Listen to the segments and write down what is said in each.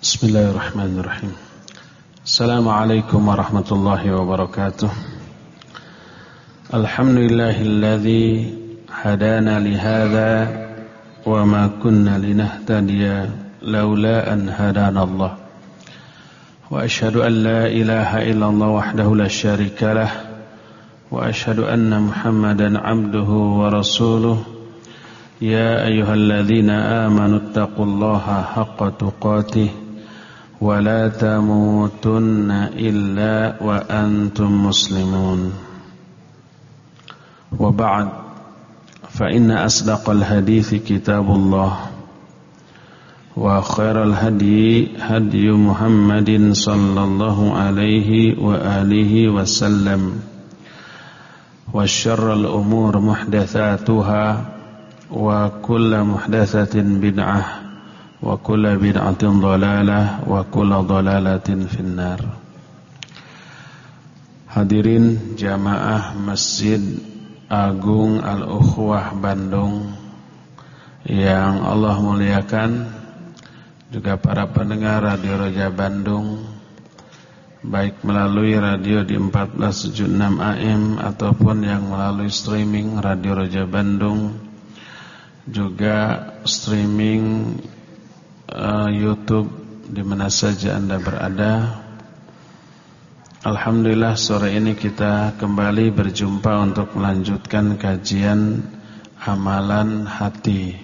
بسم الله الرحمن الرحيم. السلام عليكم ورحمة الله وبركاته. الحمد لله الذي هدانا لهذا وما كنا لنهتدي لولا أن هدانا الله. وأشهد أن لا إله إلا الله وحده لا شريك له. وأشهد أن محمدا عبده ورسوله. يا أيها الذين آمنوا اتقوا الله حق تقاته. ولا تموتن إلا وأنتم مسلمون. وبعد فإن أصدق الحديث كتاب الله وخير الهدي هدي محمد صلى الله عليه وآله وسلم والشر الأمور محدثاتها وكل محدثة بدعة. Kulla bid'atin dhalalah wa kulla dhalalatin finnar. Hadirin jamaah Masjid Agung Al-Ukhwah Bandung yang Allah muliakan juga para pendengar Radio Roja Bandung baik melalui radio di 1476 AM ataupun yang melalui streaming Radio Roja Bandung juga streaming uh, YouTube di mana saja Anda berada. Alhamdulillah sore ini kita kembali berjumpa untuk melanjutkan kajian amalan hati.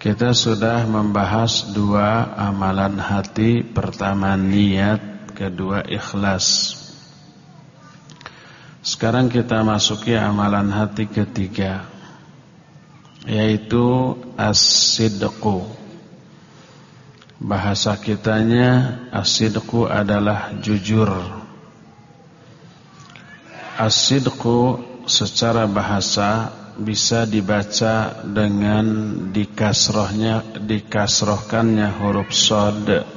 Kita sudah membahas dua amalan hati, pertama niat, kedua ikhlas. Sekarang kita masuki amalan hati ketiga yaitu as-sidqu. Bahasa kitanya asidku adalah jujur. Asidku secara bahasa bisa dibaca dengan dikasrohnya dikasrohkannya huruf sod.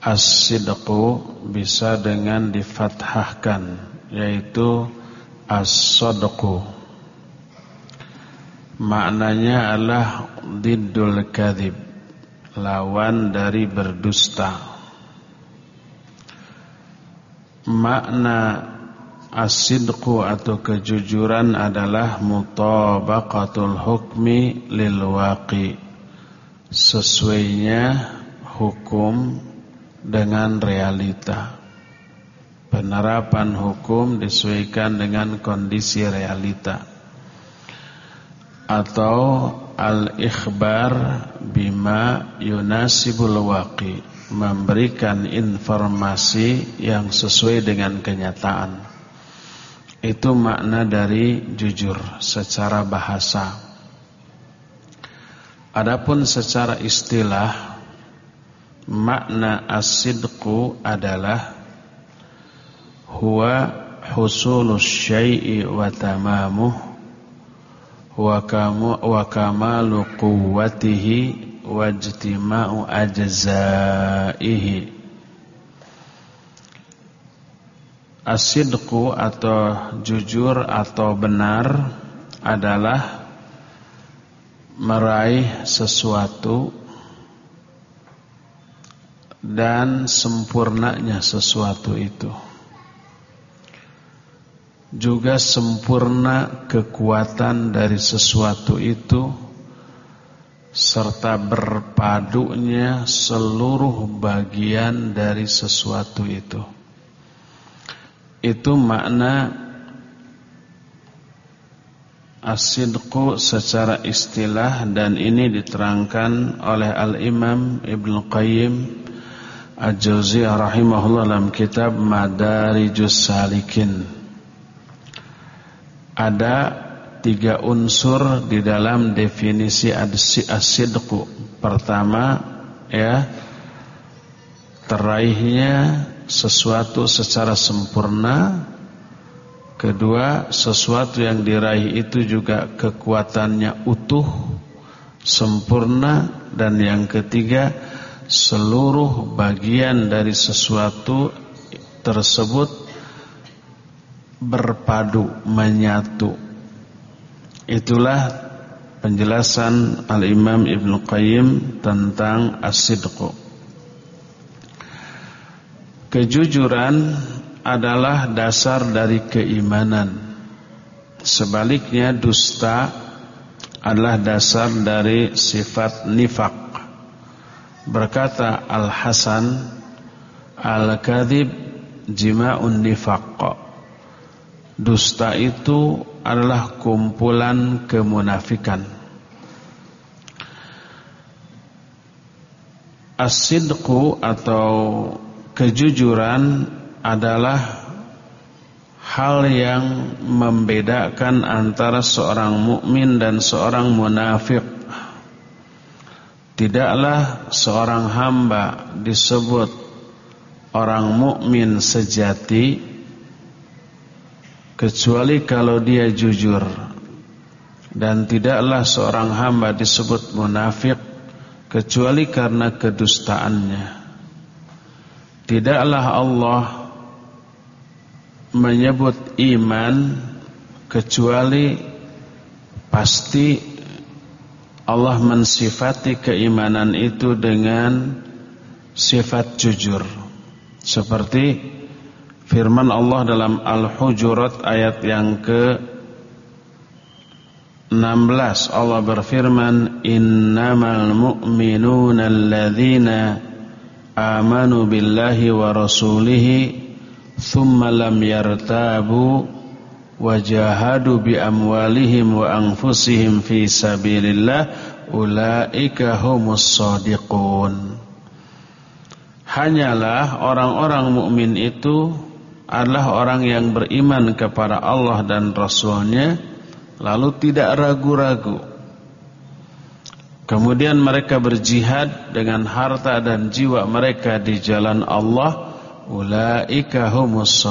Asidku bisa dengan difathahkan yaitu as-sodku Maknanya adalah diddul kadhib lawan dari berdusta. Makna asidku atau kejujuran adalah mutabaqatul hukmi lil waqi. Sesuainya hukum dengan realita. Penerapan hukum disesuaikan dengan kondisi realita. Atau al-ikhbar bima yunasibul waqi memberikan informasi yang sesuai dengan kenyataan. Itu makna dari jujur secara bahasa. Adapun secara istilah makna asidku adalah huwa husulus syai'i wa tamamuh wa kamalu quwwatihi wa ijtima'u ajzaihi. Asidku atau jujur atau benar adalah meraih sesuatu dan sempurnanya sesuatu itu juga sempurna kekuatan dari sesuatu itu serta berpadunya seluruh bagian dari sesuatu itu. Itu makna asidku secara istilah dan ini diterangkan oleh Al-Imam Ibn Qayyim Al-Jawziyah rahimahullah dalam kitab Madarijus Salikin ada tiga unsur di dalam definisi asidku. Pertama, ya teraihnya sesuatu secara sempurna. Kedua, sesuatu yang diraih itu juga kekuatannya utuh, sempurna. Dan yang ketiga, seluruh bagian dari sesuatu tersebut berpadu menyatu itulah penjelasan Al-Imam Ibn Qayyim tentang as-sidqu kejujuran adalah dasar dari keimanan. Sebaliknya dusta adalah dasar dari sifat nifak. Berkata Al-Hasan, Al-Kadhib jima'un nifaq. Dusta itu adalah kumpulan kemunafikan. As-sidqu atau kejujuran adalah hal yang membedakan antara seorang mukmin dan seorang munafik. Tidaklah seorang hamba disebut orang mukmin sejati kecuali kalau dia jujur. Dan tidaklah seorang hamba disebut munafik kecuali karena kedustaannya. Tidaklah Allah menyebut iman kecuali pasti Allah mensifati keimanan itu dengan sifat jujur. Seperti Firman Allah dalam Al-Hujurat ayat yang ke 16 Allah berfirman innamal mu'minuna alladzina amanu billahi wa rasulihi thumma lam yartabu wajahadu bi amwalihim wa anfusihim fi sabilillah ulaika humus shadiqun Hanyalah orang-orang mukmin itu adalah orang yang beriman kepada Allah dan Rasulnya lalu tidak ragu-ragu. Kemudian mereka berjihad dengan harta dan jiwa mereka di jalan Allah. Ulaika humus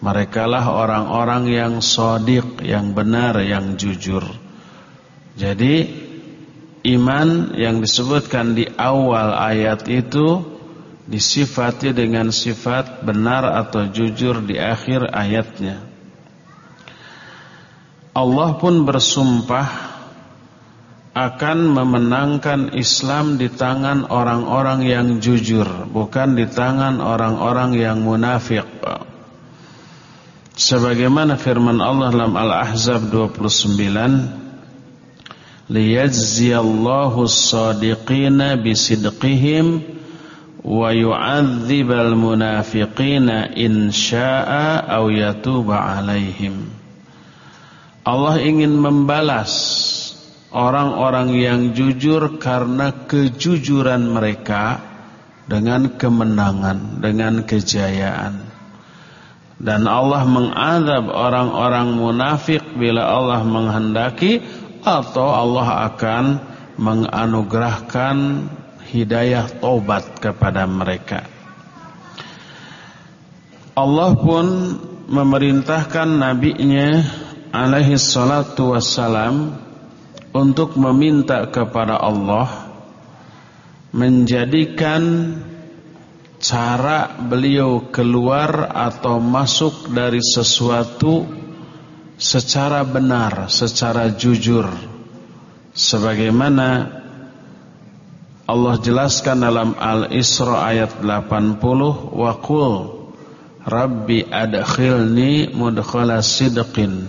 merekalah orang-orang yang sadiq yang benar yang jujur. Jadi iman yang disebutkan di awal ayat itu disifati dengan sifat benar atau jujur di akhir ayatnya. Allah pun bersumpah akan memenangkan Islam di tangan orang-orang yang jujur, bukan di tangan orang-orang yang munafik. Sebagaimana firman Allah dalam Al-Ahzab 29, liyajziyallahu as-sadiqina bisidqihim wa yu'adzibal munafiqina in syaa'a aw yatuba 'alaihim. Allah ingin membalas orang-orang yang jujur karena kejujuran mereka dengan kemenangan, dengan kejayaan. Dan Allah mengadab orang-orang munafik bila Allah menghendaki atau Allah akan menganugerahkan hidayah taubat kepada mereka. Allah pun memerintahkan nabinya alaihi salatu wassalam untuk meminta kepada Allah menjadikan cara beliau keluar atau masuk dari sesuatu secara benar, secara jujur sebagaimana Allah jelaskan dalam Al-Isra ayat 80 wa qul rabbi adkhilni mudkhala sidqin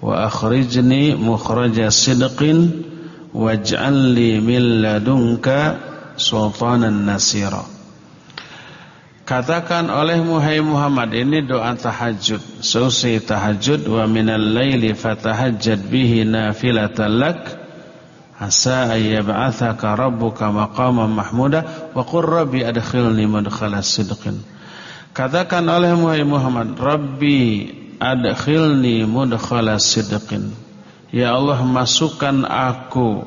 wa akhrijni mukhraja sidqin waj'al li min ladunka sultanan nasira. Katakan oleh Muhai Muhammad ini doa tahajud Selesai tahajud wa minal laili fatahajjad bihi nafilatan lak asa ayyab'athaka rabbuka maqaman mahmuda wa qur rabbi adkhilni madkhala sidqin. Katakan oleh Muhammad rabbi adkhilni mudkhala sidqin. Ya Allah masukkan aku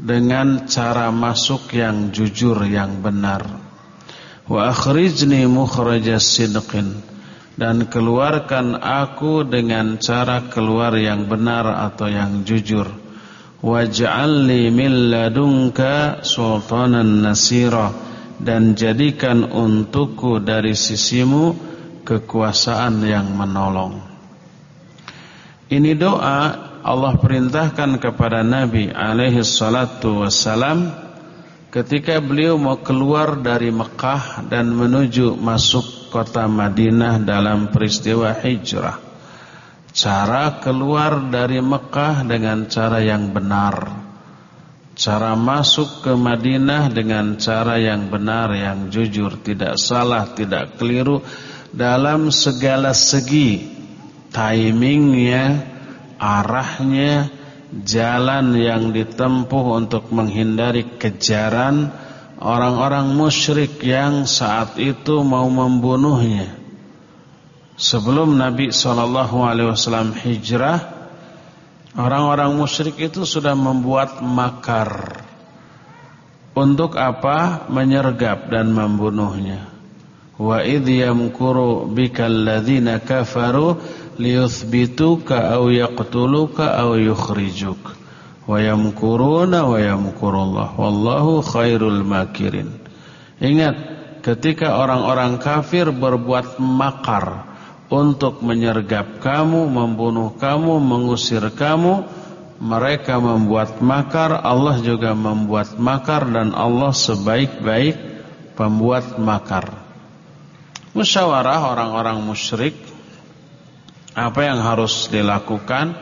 dengan cara masuk yang jujur yang benar. Wa akhrijni mukhrajas sidqin. Dan keluarkan aku dengan cara keluar yang benar atau yang jujur waj'al li min ladunka sultanan nasira dan jadikan untukku dari sisimu kekuasaan yang menolong. Ini doa Allah perintahkan kepada Nabi alaihi salatu wassalam ketika beliau mau keluar dari Mekah dan menuju masuk kota Madinah dalam peristiwa hijrah. Cara keluar dari Mekah dengan cara yang benar. Cara masuk ke Madinah dengan cara yang benar, yang jujur, tidak salah, tidak keliru dalam segala segi. Timingnya, arahnya, jalan yang ditempuh untuk menghindari kejaran orang-orang musyrik yang saat itu mau membunuhnya. Sebelum Nabi SAW hijrah, orang-orang musyrik itu sudah membuat makar. Untuk apa? Menyergap dan membunuhnya. Wa idh yamkuru bikal ladzina kafaru liyuthbituka aw yaqtuluka aw yukhrijuk wa yamkuruna wa yamkurullah wallahu khairul makirin ingat ketika orang-orang kafir berbuat makar untuk menyergap kamu membunuh kamu mengusir kamu. Mereka membuat makar Allah juga membuat makar dan Allah sebaik-baik pembuat makar. Musyawarah orang-orang musyrik apa yang harus dilakukan?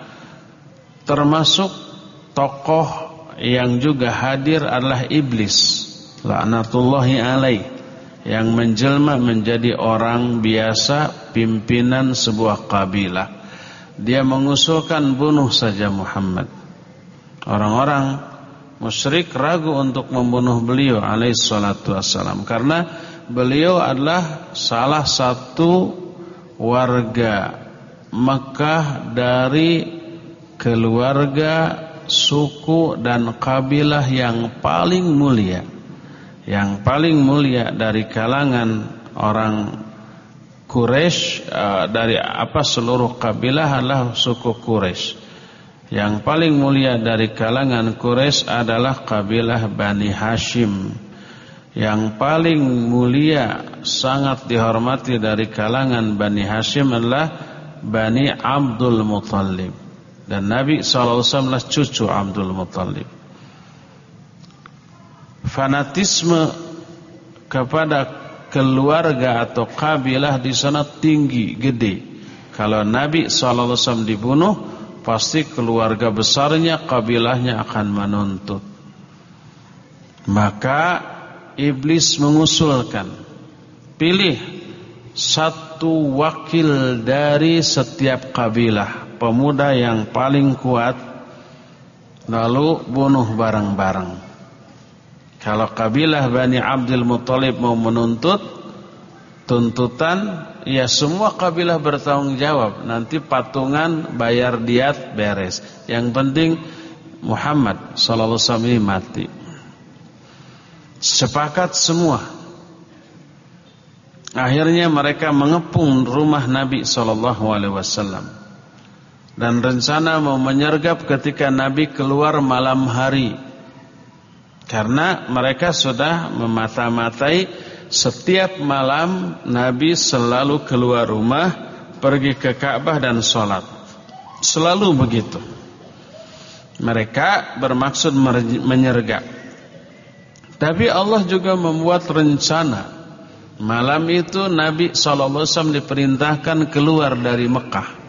Termasuk tokoh yang juga hadir adalah iblis laknatullahi alaih yang menjelma menjadi orang biasa pimpinan sebuah kabilah dia mengusulkan bunuh saja Muhammad orang-orang musyrik ragu untuk membunuh beliau alaihi wassalam karena beliau adalah salah satu warga Mekah dari keluarga, suku dan kabilah yang paling mulia. Yang paling mulia dari kalangan orang Quraisy uh, dari apa seluruh kabilah adalah suku Quraisy. Yang paling mulia dari kalangan Quraisy adalah kabilah Bani Hashim. Yang paling mulia sangat dihormati dari kalangan Bani Hashim adalah Bani Abdul Muttalib dan Nabi SAW adalah cucu Abdul Muttalib fanatisme kepada keluarga atau kabilah di sana tinggi, gede. Kalau Nabi SAW dibunuh, pasti keluarga besarnya, kabilahnya akan menuntut. Maka iblis mengusulkan, pilih satu wakil dari setiap kabilah pemuda yang paling kuat lalu bunuh bareng-bareng kalau kabilah Bani Abdul Muttalib mau menuntut tuntutan ya semua kabilah bertanggung jawab nanti patungan bayar diat beres yang penting Muhammad sallallahu alaihi wasallam mati sepakat semua Akhirnya mereka mengepung rumah Nabi sallallahu alaihi wasallam. Dan rencana mau menyergap ketika Nabi keluar malam hari. Karena mereka sudah memata-matai setiap malam Nabi selalu keluar rumah pergi ke Ka'bah dan sholat. Selalu begitu. Mereka bermaksud menyergap. Tapi Allah juga membuat rencana Malam itu Nabi SAW diperintahkan keluar dari Mekah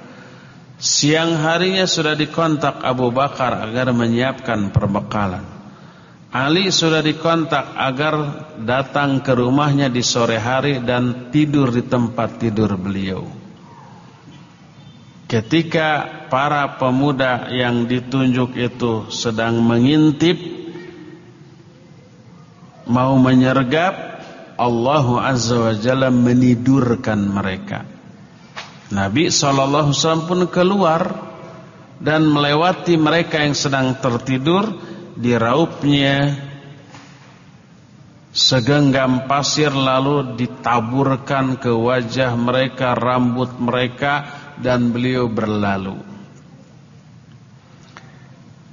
Siang harinya sudah dikontak Abu Bakar agar menyiapkan perbekalan Ali sudah dikontak agar datang ke rumahnya di sore hari dan tidur di tempat tidur beliau Ketika para pemuda yang ditunjuk itu sedang mengintip Mau menyergap Allah Azza wa Jalla menidurkan mereka. Nabi SAW pun keluar dan melewati mereka yang sedang tertidur diraupnya segenggam pasir lalu ditaburkan ke wajah mereka, rambut mereka dan beliau berlalu.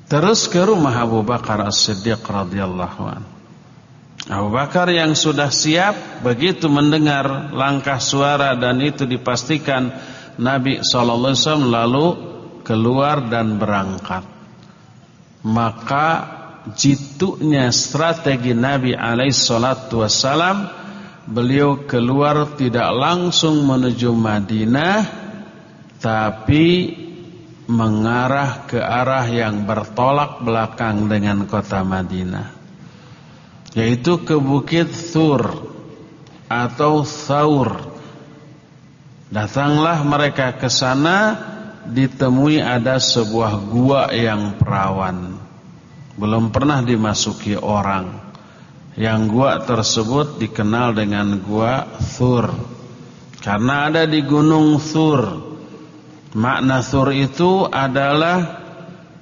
Terus ke rumah Abu Bakar As-Siddiq radhiyallahu anhu. Abu Bakar yang sudah siap begitu mendengar langkah suara dan itu dipastikan Nabi SAW lalu keluar dan berangkat. Maka jituknya strategi Nabi alaihi salatu beliau keluar tidak langsung menuju Madinah tapi mengarah ke arah yang bertolak belakang dengan kota Madinah yaitu ke Bukit Thur atau Thaur datanglah mereka ke sana ditemui ada sebuah gua yang perawan belum pernah dimasuki orang yang gua tersebut dikenal dengan gua Thur karena ada di gunung Thur Makna thur itu adalah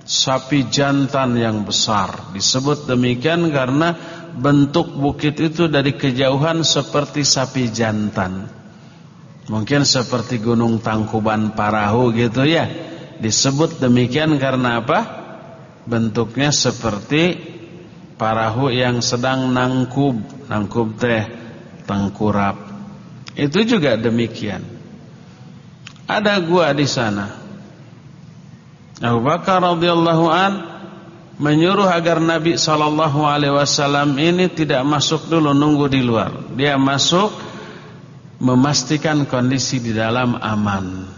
sapi jantan yang besar. Disebut demikian karena bentuk bukit itu dari kejauhan seperti sapi jantan. Mungkin seperti gunung Tangkuban Parahu gitu ya. Disebut demikian karena apa? Bentuknya seperti parahu yang sedang nangkub. Nangkub teh tengkurap. Itu juga demikian. Ada gua di sana. Abu Bakar radhiyallahu an menyuruh agar Nabi sallallahu alaihi wasallam ini tidak masuk dulu nunggu di luar. Dia masuk memastikan kondisi di dalam aman.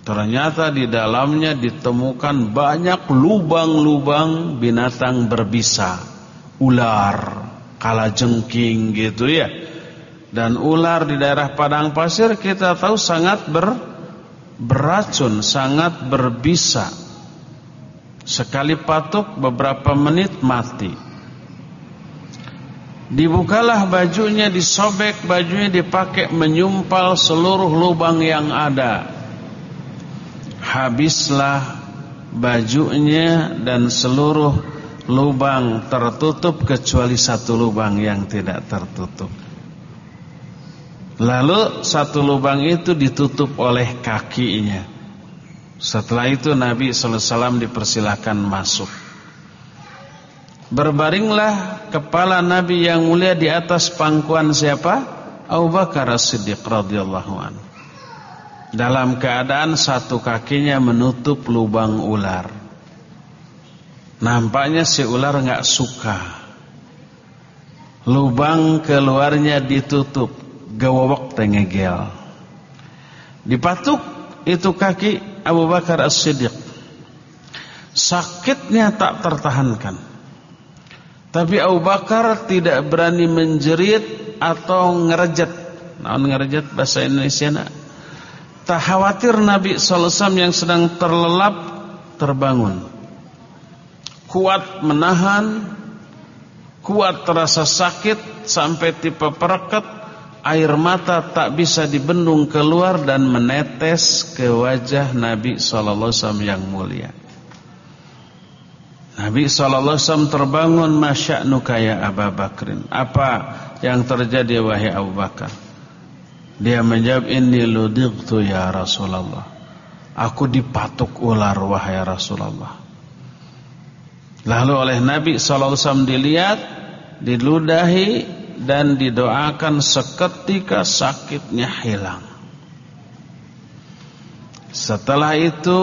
Ternyata di dalamnya ditemukan banyak lubang-lubang binatang berbisa, ular, kalajengking gitu ya dan ular di daerah padang pasir kita tahu sangat ber, beracun, sangat berbisa. Sekali patuk beberapa menit mati. Dibukalah bajunya, disobek bajunya dipakai menyumpal seluruh lubang yang ada. Habislah bajunya dan seluruh lubang tertutup kecuali satu lubang yang tidak tertutup. Lalu satu lubang itu ditutup oleh kakinya. Setelah itu Nabi SAW dipersilahkan masuk. Berbaringlah kepala Nabi yang mulia di atas pangkuan siapa? Abu Bakar As-Siddiq radhiyallahu an. Dalam keadaan satu kakinya menutup lubang ular. Nampaknya si ular nggak suka. Lubang keluarnya ditutup gawawak tengegel. Dipatuk itu kaki Abu Bakar As-Siddiq. Sakitnya tak tertahankan. Tapi Abu Bakar tidak berani menjerit atau ngerejat. Nah, ngerejat bahasa Indonesia nak. Tak khawatir Nabi SAW yang sedang terlelap terbangun. Kuat menahan, kuat terasa sakit sampai tipe perekat air mata tak bisa dibendung keluar dan menetes ke wajah Nabi sallallahu alaihi wasallam yang mulia. Nabi wasallam terbangun masya'nuka ya Abu Bakrin. Apa yang terjadi wahai Abu Bakar? Dia menjawab inni ludightu ya Rasulullah. Aku dipatuk ular wahai Rasulullah. Lalu oleh Nabi wasallam dilihat diludahi dan didoakan seketika sakitnya hilang. Setelah itu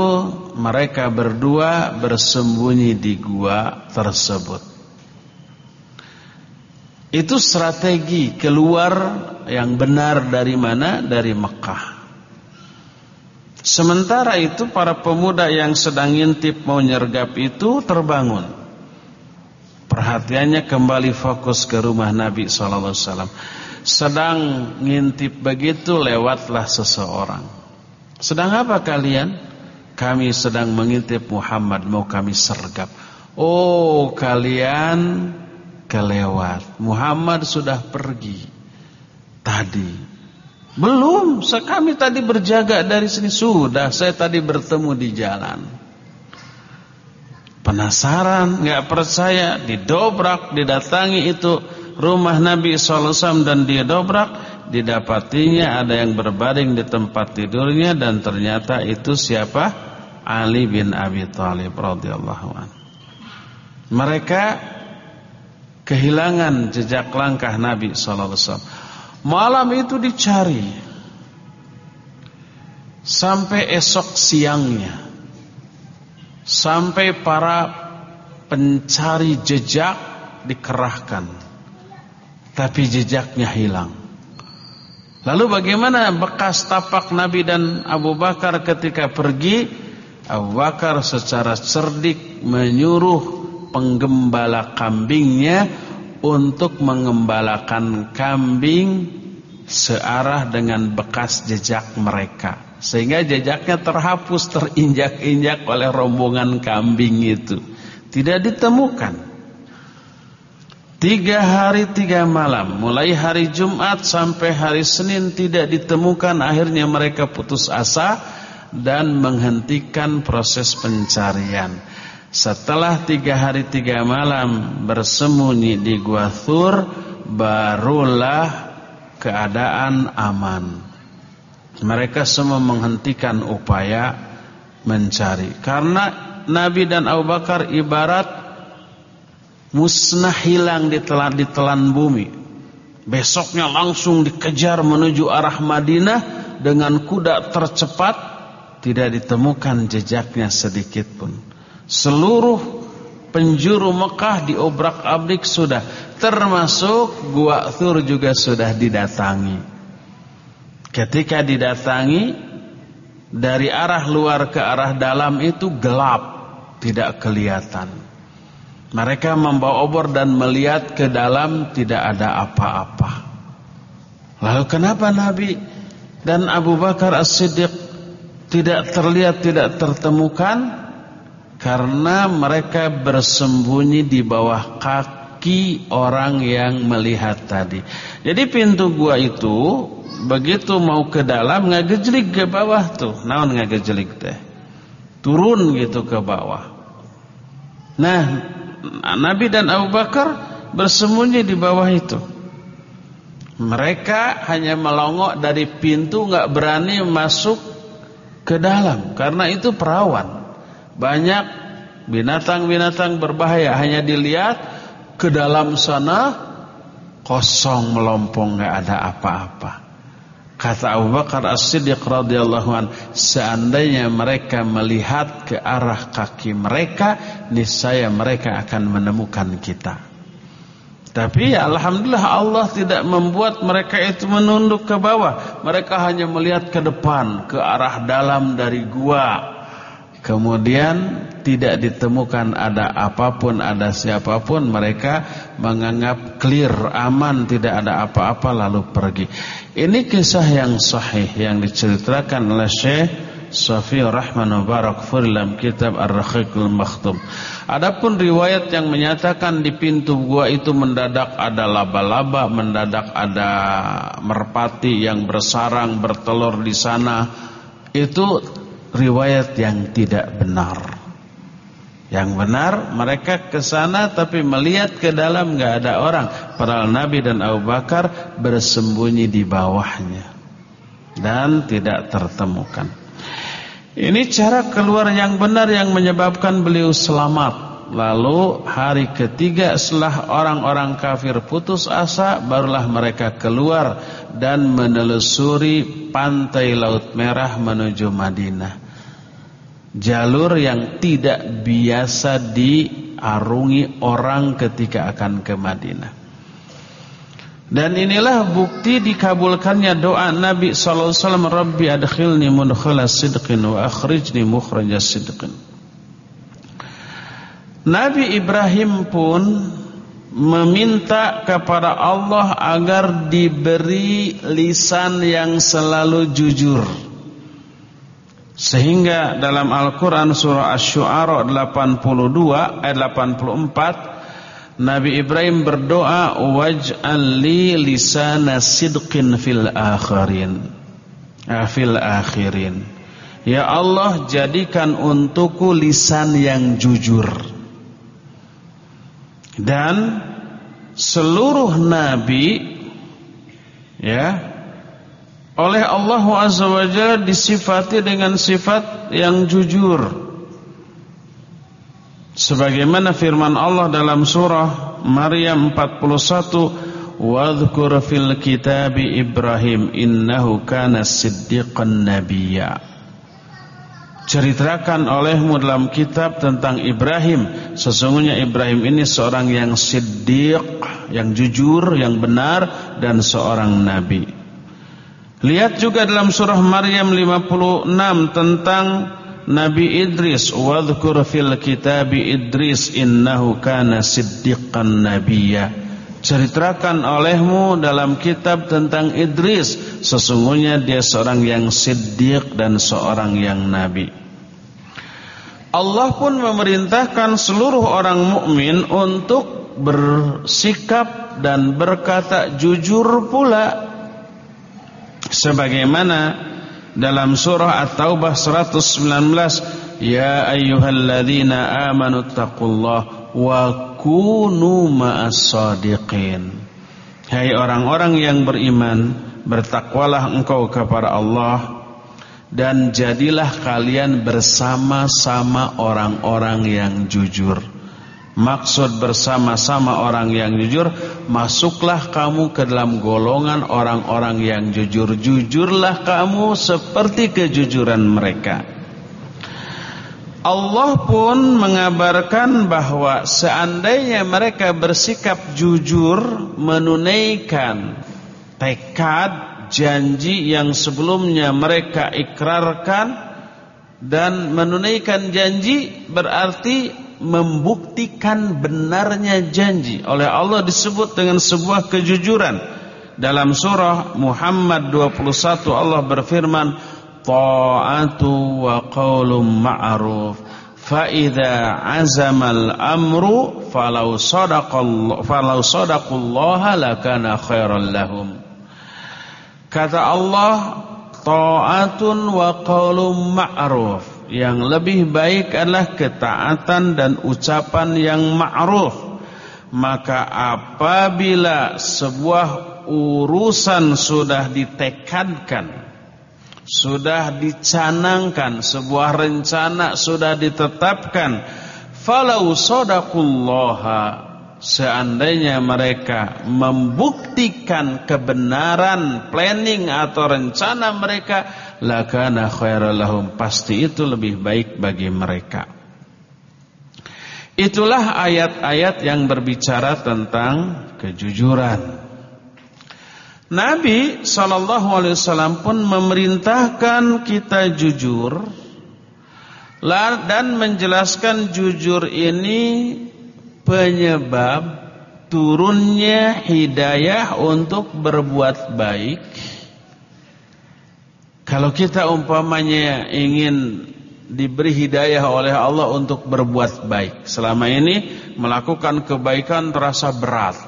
mereka berdua bersembunyi di gua tersebut. Itu strategi keluar yang benar dari mana? Dari Mekah. Sementara itu para pemuda yang sedang ngintip mau nyergap itu terbangun. Perhatiannya kembali fokus ke rumah Nabi wasallam. Sedang ngintip begitu lewatlah seseorang. Sedang apa kalian? Kami sedang mengintip Muhammad mau kami sergap. Oh, kalian kelewat. Muhammad sudah pergi tadi. Belum, kami tadi berjaga dari sini sudah. Saya tadi bertemu di jalan. Penasaran, nggak percaya, didobrak, didatangi itu rumah Nabi SAW dan dia dobrak, didapatinya ada yang berbaring di tempat tidurnya dan ternyata itu siapa? Ali bin Abi Thalib radhiyallahu an. Mereka kehilangan jejak langkah Nabi SAW. Malam itu dicari sampai esok siangnya sampai para pencari jejak dikerahkan tapi jejaknya hilang lalu bagaimana bekas tapak Nabi dan Abu Bakar ketika pergi? Abu Bakar secara cerdik menyuruh penggembala kambingnya untuk mengembalakan kambing searah dengan bekas jejak mereka. Sehingga jejaknya terhapus terinjak-injak oleh rombongan kambing itu. Tidak ditemukan tiga hari tiga malam mulai hari Jumat sampai hari Senin tidak ditemukan akhirnya mereka putus asa dan menghentikan proses pencarian setelah tiga hari tiga malam bersembunyi di Gua Thur barulah keadaan aman. Mereka semua menghentikan upaya mencari. Karena Nabi dan Abu Bakar ibarat musnah hilang di telan, di telan bumi. Besoknya langsung dikejar menuju arah Madinah dengan kuda tercepat. Tidak ditemukan jejaknya sedikit pun. Seluruh penjuru Mekah diobrak-abrik sudah termasuk gua Thur juga sudah didatangi. Ketika didatangi dari arah luar ke arah dalam itu gelap, tidak kelihatan. Mereka membawa obor dan melihat ke dalam tidak ada apa-apa. Lalu kenapa Nabi dan Abu Bakar As-Siddiq tidak terlihat, tidak tertemukan? Karena mereka bersembunyi di bawah kaki orang yang melihat tadi. Jadi pintu gua itu begitu mau ke dalam ngagejlik ke bawah tuh. Naon ngagejlik teh? Turun gitu ke bawah. Nah, Nabi dan Abu Bakar bersembunyi di bawah itu. Mereka hanya melongok dari pintu nggak berani masuk ke dalam karena itu perawan. Banyak binatang-binatang berbahaya hanya dilihat ke dalam sana kosong melompong nggak ada apa-apa. Kata Abu Bakar As-Siddiq radhiyallahu an, seandainya mereka melihat ke arah kaki mereka, niscaya mereka akan menemukan kita. Tapi ya alhamdulillah Allah tidak membuat mereka itu menunduk ke bawah. Mereka hanya melihat ke depan, ke arah dalam dari gua. Kemudian tidak ditemukan ada apa pun, ada siapa pun, mereka menganggap clear, aman, tidak ada apa-apa lalu pergi. Ini kisah yang sahih yang diceritakan oleh Syekh Safi Rahman Mubarak dalam kitab Ar-Raqiqul Makhtum. Adapun riwayat yang menyatakan di pintu gua itu mendadak ada laba-laba, mendadak ada merpati yang bersarang bertelur di sana, itu riwayat yang tidak benar. Yang benar mereka ke sana tapi melihat ke dalam nggak ada orang. Padahal Nabi dan Abu Bakar bersembunyi di bawahnya dan tidak tertemukan. Ini cara keluar yang benar yang menyebabkan beliau selamat. Lalu hari ketiga setelah orang-orang kafir putus asa barulah mereka keluar dan menelusuri pantai Laut Merah menuju Madinah jalur yang tidak biasa diarungi orang ketika akan ke Madinah. Dan inilah bukti dikabulkannya doa Nabi sallallahu alaihi wasallam, "Rabbi adkhilni mudkhala sidqin wa akhrijni mukhraja sidqin." Nabi Ibrahim pun meminta kepada Allah agar diberi lisan yang selalu jujur. Sehingga dalam Al-Quran surah Ash-Shu'ara 82 ayat 84 Nabi Ibrahim berdoa waj'al li lisana sidqin fil akhirin. Ah, fil akhirin. Ya Allah jadikan untukku lisan yang jujur dan seluruh nabi ya oleh Allah Azza wa Jalla disifati dengan sifat yang jujur. Sebagaimana firman Allah dalam surah Maryam 41, "Wadhkur fil kitabi Ibrahim innahu kana siddiqan nabiyya." Ceritakan olehmu dalam kitab tentang Ibrahim. Sesungguhnya Ibrahim ini seorang yang siddiq yang jujur yang benar dan seorang nabi. Lihat juga dalam surah Maryam 56 tentang Nabi Idris. Wadhkur fil kitabi Idris innahu kana siddiqan nabiyya ceritakan olehmu dalam kitab tentang Idris. Sesungguhnya dia seorang yang siddiq dan seorang yang nabi. Allah pun memerintahkan seluruh orang mukmin untuk bersikap dan berkata jujur pula. Sebagaimana dalam surah At-Taubah 119 Ya ayyuhalladzina amanu taqullah wa kunu ma'as Hai orang-orang yang beriman bertakwalah engkau kepada Allah dan jadilah kalian bersama-sama orang-orang yang jujur. Maksud bersama-sama orang yang jujur Masuklah kamu ke dalam golongan orang-orang yang jujur. Jujurlah kamu seperti kejujuran mereka Allah pun mengabarkan bahwa Seandainya mereka bersikap jujur Menunaikan tekad janji yang sebelumnya mereka ikrarkan Dan menunaikan janji berarti membuktikan benarnya janji. Oleh Allah disebut dengan sebuah kejujuran. Dalam surah Muhammad 21 Allah berfirman ta'atu wa qaulun ma'ruf. Fa idza azamal amru falau sadaqallahu falau sadaqallaha lakana khairan lahum. Kata Allah ta'atun wa qaulun ma'ruf. Yang lebih baik adalah ketaatan dan ucapan yang ma'ruf. Maka apabila sebuah urusan sudah ditekadkan sudah dicanangkan sebuah rencana sudah ditetapkan. Falau sadaqullaha seandainya mereka membuktikan kebenaran planning atau rencana mereka lakana khairal lahum pasti itu lebih baik bagi mereka. Itulah ayat-ayat yang berbicara tentang kejujuran Nabi sallallahu alaihi wasallam pun memerintahkan kita jujur dan menjelaskan jujur ini penyebab turunnya hidayah untuk berbuat baik kalau kita umpamanya ingin diberi hidayah oleh Allah untuk berbuat baik. Selama ini melakukan kebaikan terasa berat.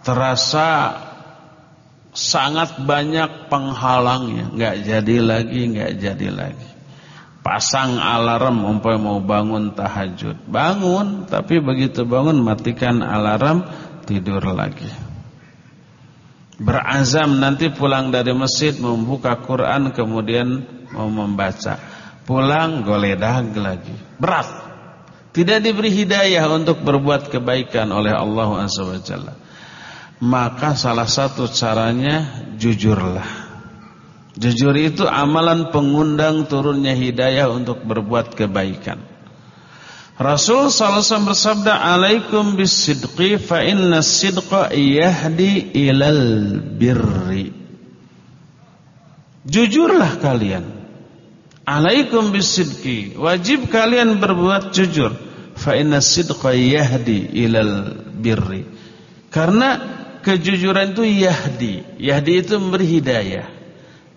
Terasa sangat banyak penghalangnya. Enggak jadi lagi, enggak jadi lagi. Pasang alarm umpamanya mau bangun tahajud. Bangun, tapi begitu bangun matikan alarm, tidur lagi. Berazam nanti pulang dari masjid membuka Quran kemudian mau membaca. Pulang goledag lagi. Berat. Tidak diberi hidayah untuk berbuat kebaikan oleh Allah SWT. Maka salah satu caranya jujurlah. Jujur itu amalan pengundang turunnya hidayah untuk berbuat kebaikan. Rasul sallallahu bersabda alaikum bisidqi fa inna sidqa yahdi ilal birri. Jujurlah kalian. Alaikum bisidqi. Wajib kalian berbuat jujur. Fa inna sidqa yahdi ilal birri. Karena kejujuran itu yahdi Yahdi itu memberi hidayah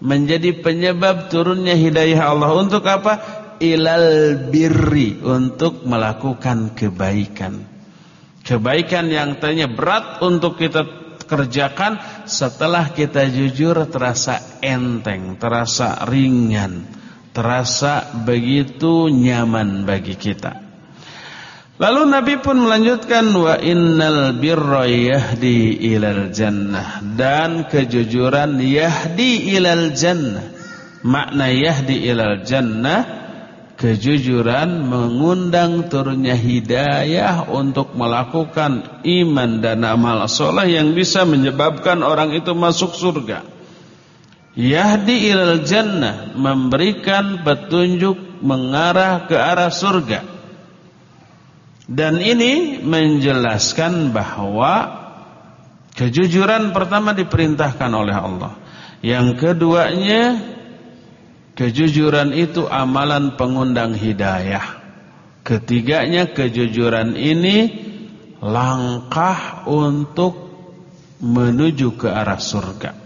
Menjadi penyebab turunnya hidayah Allah Untuk apa? ilal birri untuk melakukan kebaikan. Kebaikan yang tanya berat untuk kita kerjakan setelah kita jujur terasa enteng, terasa ringan, terasa begitu nyaman bagi kita. Lalu Nabi pun melanjutkan wa innal birra yahdi ilal jannah dan kejujuran yahdi ilal jannah. Makna yahdi ilal jannah kejujuran mengundang turunnya hidayah untuk melakukan iman dan amal soleh yang bisa menyebabkan orang itu masuk surga. Yahdi ilal jannah memberikan petunjuk mengarah ke arah surga. Dan ini menjelaskan bahwa kejujuran pertama diperintahkan oleh Allah. Yang keduanya kejujuran itu amalan pengundang hidayah. Ketiganya kejujuran ini langkah untuk menuju ke arah surga.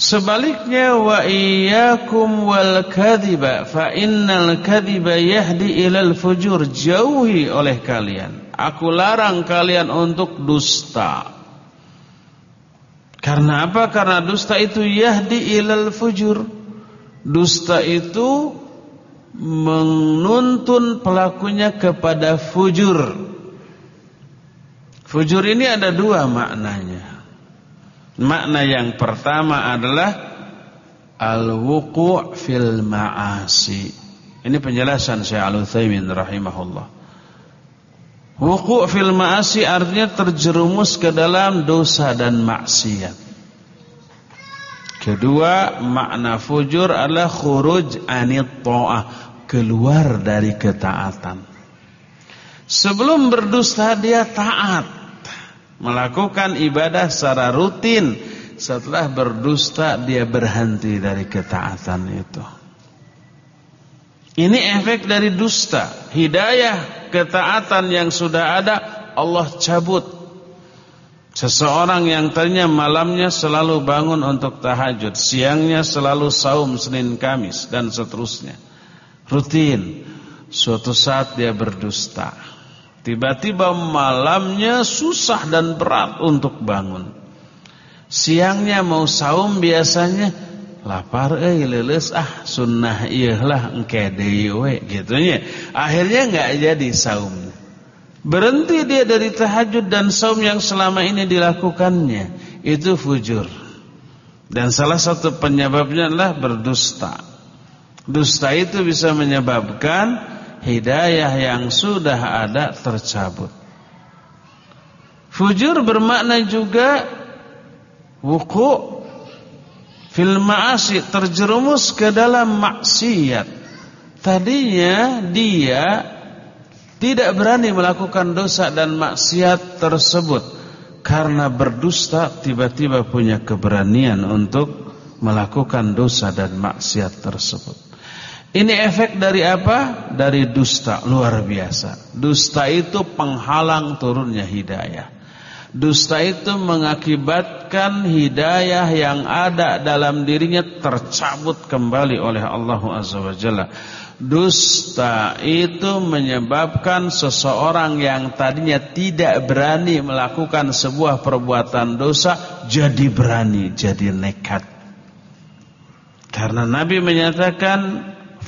Sebaliknya wa iyyakum wal kadhiba fa innal kadhiba yahdi ilal fujur jauhi oleh kalian. Aku larang kalian untuk dusta. Karena apa? Karena dusta itu yahdi ilal fujur. Dusta itu menuntun pelakunya kepada fujur. Fujur ini ada dua maknanya. Makna yang pertama adalah al-wuqu' fil ma'asi. Ini penjelasan Syekh Al-Utsaimin rahimahullah. Wuqu' fil ma'asi artinya terjerumus ke dalam dosa dan maksiat. Kedua, makna fujur adalah khuruj anit ta'ah, keluar dari ketaatan. Sebelum berdusta dia taat, melakukan ibadah secara rutin. Setelah berdusta dia berhenti dari ketaatan itu. Ini efek dari dusta. Hidayah ketaatan yang sudah ada Allah cabut Seseorang yang tadinya malamnya selalu bangun untuk tahajud, siangnya selalu saum Senin Kamis dan seterusnya. Rutin. Suatu saat dia berdusta. Tiba-tiba malamnya susah dan berat untuk bangun. Siangnya mau saum biasanya lapar eh leles ah sunnah iyalah engke gitu Akhirnya enggak jadi saum. Berhenti dia dari tahajud dan saum yang selama ini dilakukannya. Itu fujur. Dan salah satu penyebabnya adalah berdusta. Dusta itu bisa menyebabkan hidayah yang sudah ada tercabut. Fujur bermakna juga wuku fil ma'asi terjerumus ke dalam maksiat. Tadinya dia tidak berani melakukan dosa dan maksiat tersebut karena berdusta tiba-tiba punya keberanian untuk melakukan dosa dan maksiat tersebut. Ini efek dari apa? Dari dusta luar biasa. Dusta itu penghalang turunnya hidayah. Dusta itu mengakibatkan hidayah yang ada dalam dirinya tercabut kembali oleh Allah Azza wa Jalla. Dusta itu menyebabkan seseorang yang tadinya tidak berani melakukan sebuah perbuatan dosa jadi berani, jadi nekat. Karena Nabi menyatakan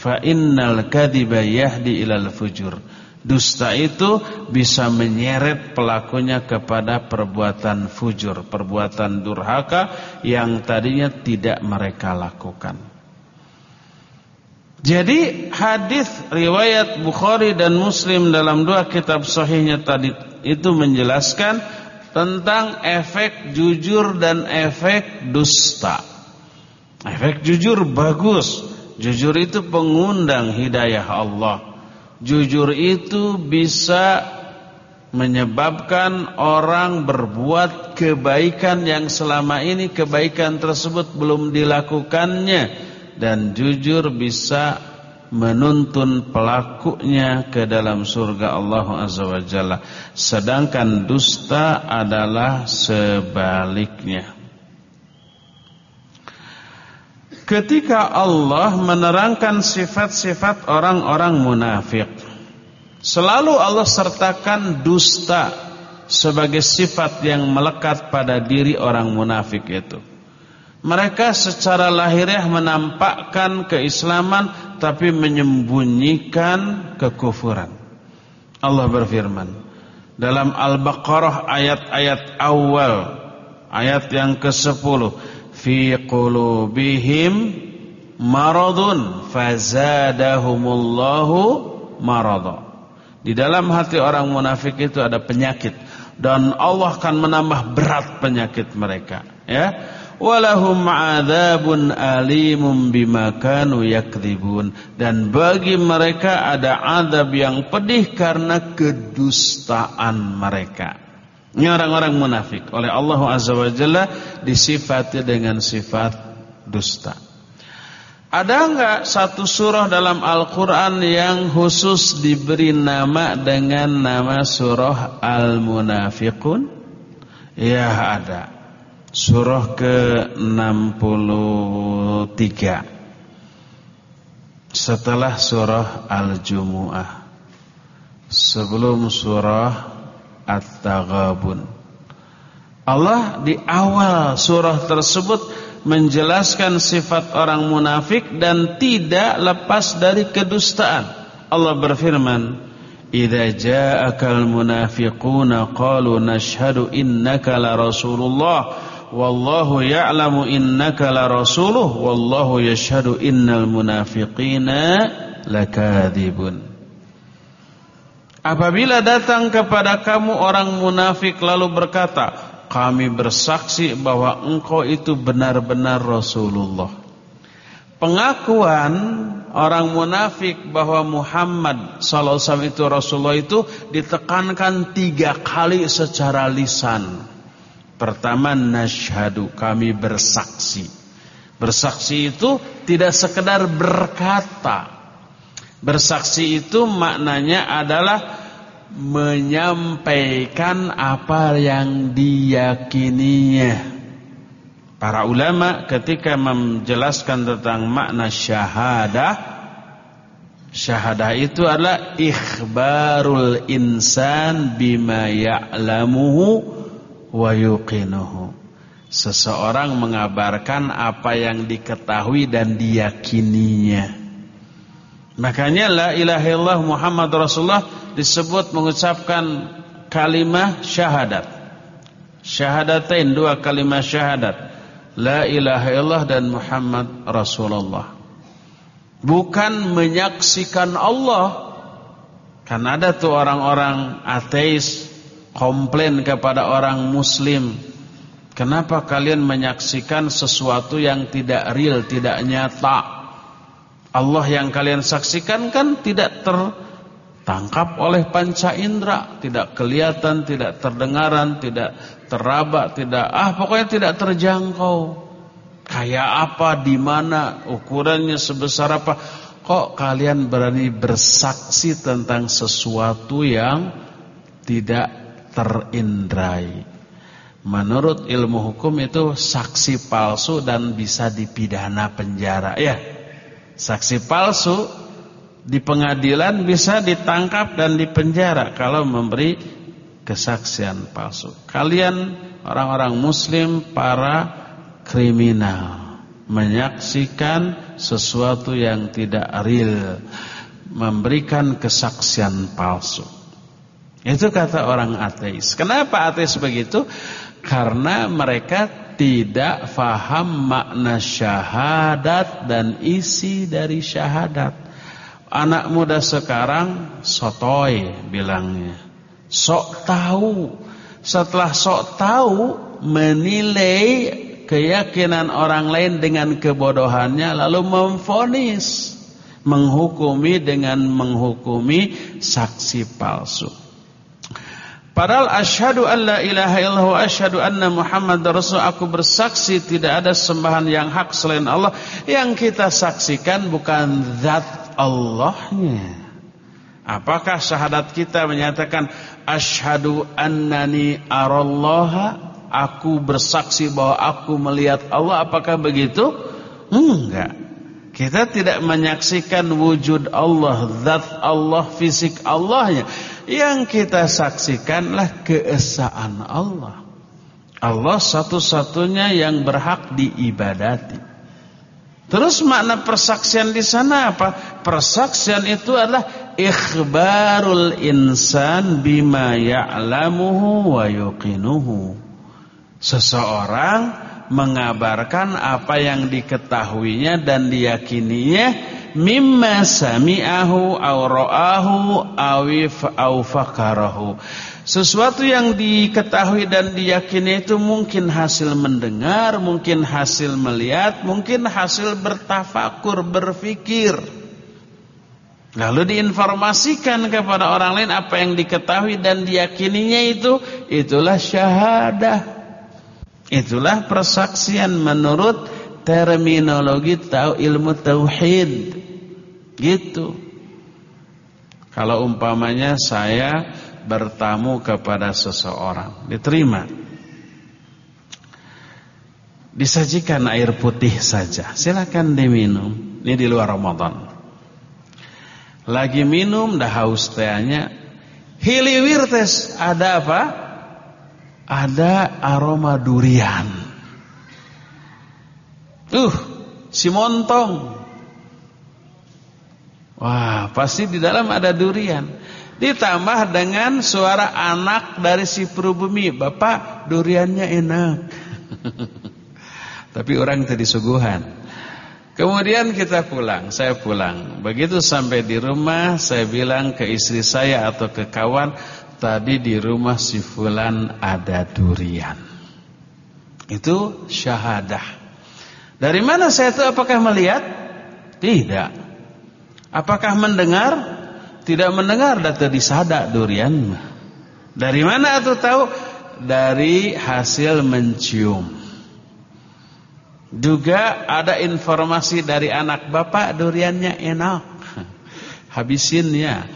fa innal kadhiba yahdi ilal fujur. Dusta itu bisa menyeret pelakunya kepada perbuatan fujur, perbuatan durhaka yang tadinya tidak mereka lakukan. Jadi hadis riwayat Bukhari dan Muslim dalam dua kitab sahihnya tadi itu menjelaskan tentang efek jujur dan efek dusta. Efek jujur bagus. Jujur itu pengundang hidayah Allah. Jujur itu bisa menyebabkan orang berbuat kebaikan yang selama ini kebaikan tersebut belum dilakukannya. Dan jujur bisa menuntun pelakunya ke dalam surga Allah Azza wa sedangkan dusta adalah sebaliknya ketika Allah menerangkan sifat-sifat orang-orang munafik selalu Allah sertakan dusta sebagai sifat yang melekat pada diri orang munafik itu mereka secara lahiriah menampakkan keislaman tapi menyembunyikan kekufuran. Allah berfirman dalam Al-Baqarah ayat-ayat awal ayat yang ke-10 fi qulubihim maradun fazadahumullahu marada. Di dalam hati orang munafik itu ada penyakit dan Allah akan menambah berat penyakit mereka, ya. Walahum adzabun alimum bima kanu yakdzibun dan bagi mereka ada adab yang pedih karena kedustaan mereka ini orang-orang munafik. Oleh Allah Azza wa Jalla disifati dengan sifat dusta. Ada enggak satu surah dalam Al-Quran yang khusus diberi nama dengan nama surah Al-Munafiqun? Ya ada. Surah ke-63. Setelah surah Al-Jumu'ah. Sebelum surah At-Taghabun. Allah di awal surah tersebut menjelaskan sifat orang munafik dan tidak lepas dari kedustaan. Allah berfirman Idza ja'akal munafiquna qalu nashhadu innaka la rasulullah wallahu ya'lamu innaka la rasuluh wallahu yashhadu innal munafiqina lakadzibun Apabila datang kepada kamu orang munafik lalu berkata kami bersaksi bahwa engkau itu benar-benar Rasulullah Pengakuan orang munafik bahwa Muhammad sallallahu alaihi wasallam itu Rasulullah itu ditekankan tiga kali secara lisan Pertama nasyhadu kami bersaksi. Bersaksi itu tidak sekedar berkata. Bersaksi itu maknanya adalah menyampaikan apa yang diyakininya. Para ulama ketika menjelaskan tentang makna syahadah, syahadah itu adalah ikhbarul insan bima ya'lamuhu wa yuqinuhu. Seseorang mengabarkan apa yang diketahui dan diyakininya. Makanya la ilaha illallah Muhammad Rasulullah disebut mengucapkan kalimat syahadat. Syahadatain dua kalimat syahadat. La ilaha illallah dan Muhammad Rasulullah. Bukan menyaksikan Allah. Karena ada tuh orang-orang ateis komplain kepada orang muslim Kenapa kalian menyaksikan sesuatu yang tidak real, tidak nyata Allah yang kalian saksikan kan tidak tertangkap oleh panca indera Tidak kelihatan, tidak terdengaran, tidak teraba, tidak Ah pokoknya tidak terjangkau Kayak apa, di mana, ukurannya sebesar apa Kok kalian berani bersaksi tentang sesuatu yang tidak terindrai. Menurut ilmu hukum itu saksi palsu dan bisa dipidana penjara. Ya, saksi palsu di pengadilan bisa ditangkap dan dipenjara kalau memberi kesaksian palsu. Kalian orang-orang muslim para kriminal menyaksikan sesuatu yang tidak real, memberikan kesaksian palsu. Itu kata orang ateis. Kenapa ateis begitu? Karena mereka tidak faham makna syahadat dan isi dari syahadat. Anak muda sekarang sotoy bilangnya. Sok tahu. Setelah sok tahu menilai keyakinan orang lain dengan kebodohannya lalu memfonis menghukumi dengan menghukumi saksi palsu. Padahal asyhadu an la ilaha illallah wa asyhadu anna Muhammad rasul aku bersaksi tidak ada sembahan yang hak selain Allah yang kita saksikan bukan zat Allahnya. Apakah syahadat kita menyatakan asyhadu annani arallaha aku bersaksi bahwa aku melihat Allah apakah begitu? Enggak. Kita tidak menyaksikan wujud Allah, zat Allah, fisik Allahnya. Yang kita saksikanlah keesaan Allah. Allah satu-satunya yang berhak diibadati. Terus makna persaksian di sana apa? Persaksian itu adalah ikhbarul insan bima ya'lamuhu wa yuqinuhu. Seseorang mengabarkan apa yang diketahuinya dan diyakininya mimma sami'ahu aw ra'ahu aw fakarahu Sesuatu yang diketahui dan diyakini itu mungkin hasil mendengar, mungkin hasil melihat, mungkin hasil bertafakur, berfikir. Lalu diinformasikan kepada orang lain apa yang diketahui dan diyakininya itu, itulah syahadah. Itulah persaksian menurut terminologi tahu ilmu tauhid. Gitu. Kalau umpamanya saya bertamu kepada seseorang diterima. Disajikan air putih saja silakan diminum. Ini di luar Ramadan. Lagi minum dah haus tehnya. Hiliwir tes ada apa? Ada aroma durian. Uh si montong wah pasti di dalam ada durian Ditambah dengan suara anak dari si perubumi. Bapak duriannya enak. Tapi orang tadi suguhan. Kemudian kita pulang, saya pulang. Begitu sampai di rumah, saya bilang ke istri saya atau ke kawan, tadi di rumah si fulan ada durian. Itu syahadah. Dari mana saya itu apakah melihat? Tidak. Apakah mendengar? tidak mendengar data disada durian. Dari mana atau tahu? Dari hasil mencium. Juga ada informasi dari anak bapak duriannya enak. Habisin ya.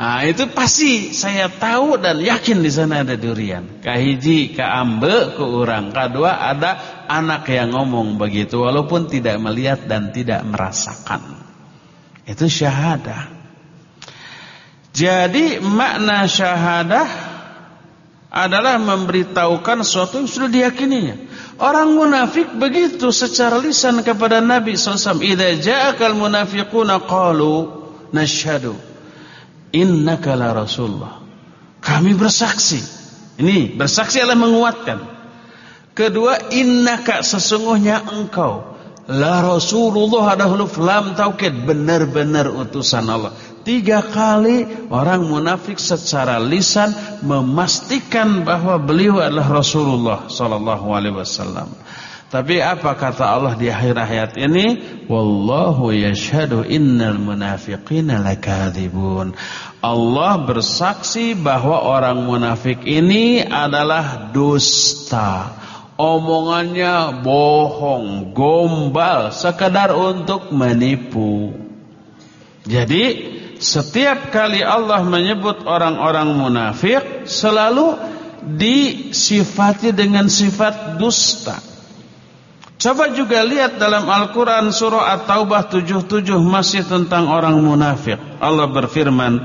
Nah, itu pasti saya tahu dan yakin di sana ada durian. Kahiji, kaambe, ke orang. Kedua ada anak yang ngomong begitu walaupun tidak melihat dan tidak merasakan. Itu syahadah. Jadi makna syahadah adalah memberitahukan sesuatu yang sudah diyakininya. Orang munafik begitu secara lisan kepada Nabi SAW. Idza ja'akal munafiquna qalu nashhadu innaka la rasulullah. Kami bersaksi. Ini bersaksi adalah menguatkan. Kedua innaka sesungguhnya engkau la rasulullah ada huruf lam benar-benar utusan Allah. Tiga kali orang munafik secara lisan memastikan bahwa beliau adalah Rasulullah sallallahu alaihi wasallam. Tapi apa kata Allah di akhir ayat ini? Wallahu yashhadu innal munafiqina lakadzibun. Allah bersaksi bahwa orang munafik ini adalah dusta. Omongannya bohong, gombal, sekadar untuk menipu. Jadi setiap kali Allah menyebut orang-orang munafik selalu disifati dengan sifat dusta. Coba juga lihat dalam Al-Quran surah At-Taubah 77 masih tentang orang munafik. Allah berfirman,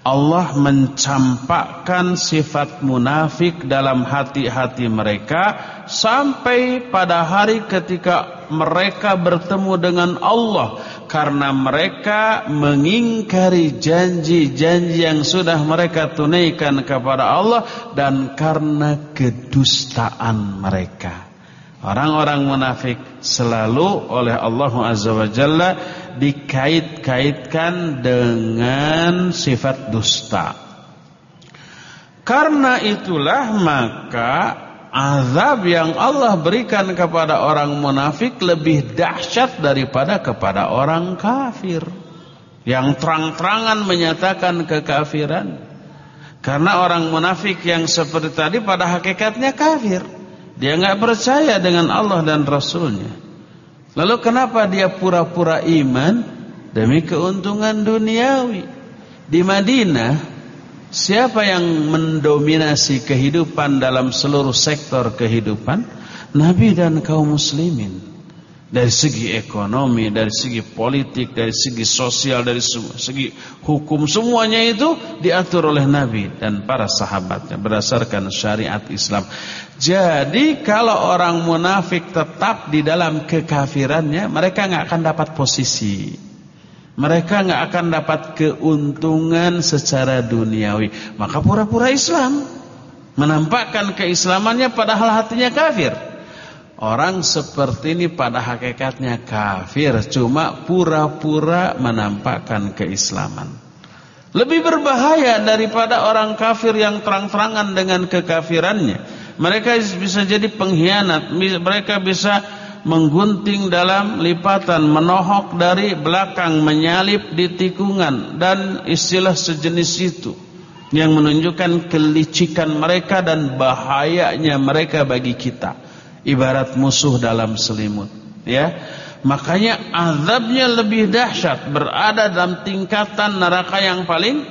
Allah mencampakkan sifat munafik dalam hati-hati mereka sampai pada hari ketika mereka bertemu dengan Allah karena mereka mengingkari janji-janji yang sudah mereka tunaikan kepada Allah dan karena kedustaan mereka. Orang-orang munafik selalu oleh Allah Azza wa Jalla dikait-kaitkan dengan sifat dusta. Karena itulah maka azab yang Allah berikan kepada orang munafik lebih dahsyat daripada kepada orang kafir. Yang terang-terangan menyatakan kekafiran. Karena orang munafik yang seperti tadi pada hakikatnya kafir. Dia nggak percaya dengan Allah dan Rasulnya. Lalu kenapa dia pura-pura iman demi keuntungan duniawi? Di Madinah, siapa yang mendominasi kehidupan dalam seluruh sektor kehidupan? Nabi dan kaum muslimin dari segi ekonomi, dari segi politik, dari segi sosial, dari segi hukum semuanya itu diatur oleh Nabi dan para sahabatnya berdasarkan syariat Islam. Jadi kalau orang munafik tetap di dalam kekafirannya, mereka nggak akan dapat posisi. Mereka nggak akan dapat keuntungan secara duniawi. Maka pura-pura Islam. Menampakkan keislamannya padahal hatinya kafir. Orang seperti ini pada hakikatnya kafir, cuma pura-pura menampakkan keislaman. Lebih berbahaya daripada orang kafir yang terang-terangan dengan kekafirannya. Mereka bisa jadi pengkhianat, mereka bisa menggunting dalam lipatan, menohok dari belakang, menyalip di tikungan dan istilah sejenis itu yang menunjukkan kelicikan mereka dan bahayanya mereka bagi kita ibarat musuh dalam selimut ya. Makanya azabnya lebih dahsyat berada dalam tingkatan neraka yang paling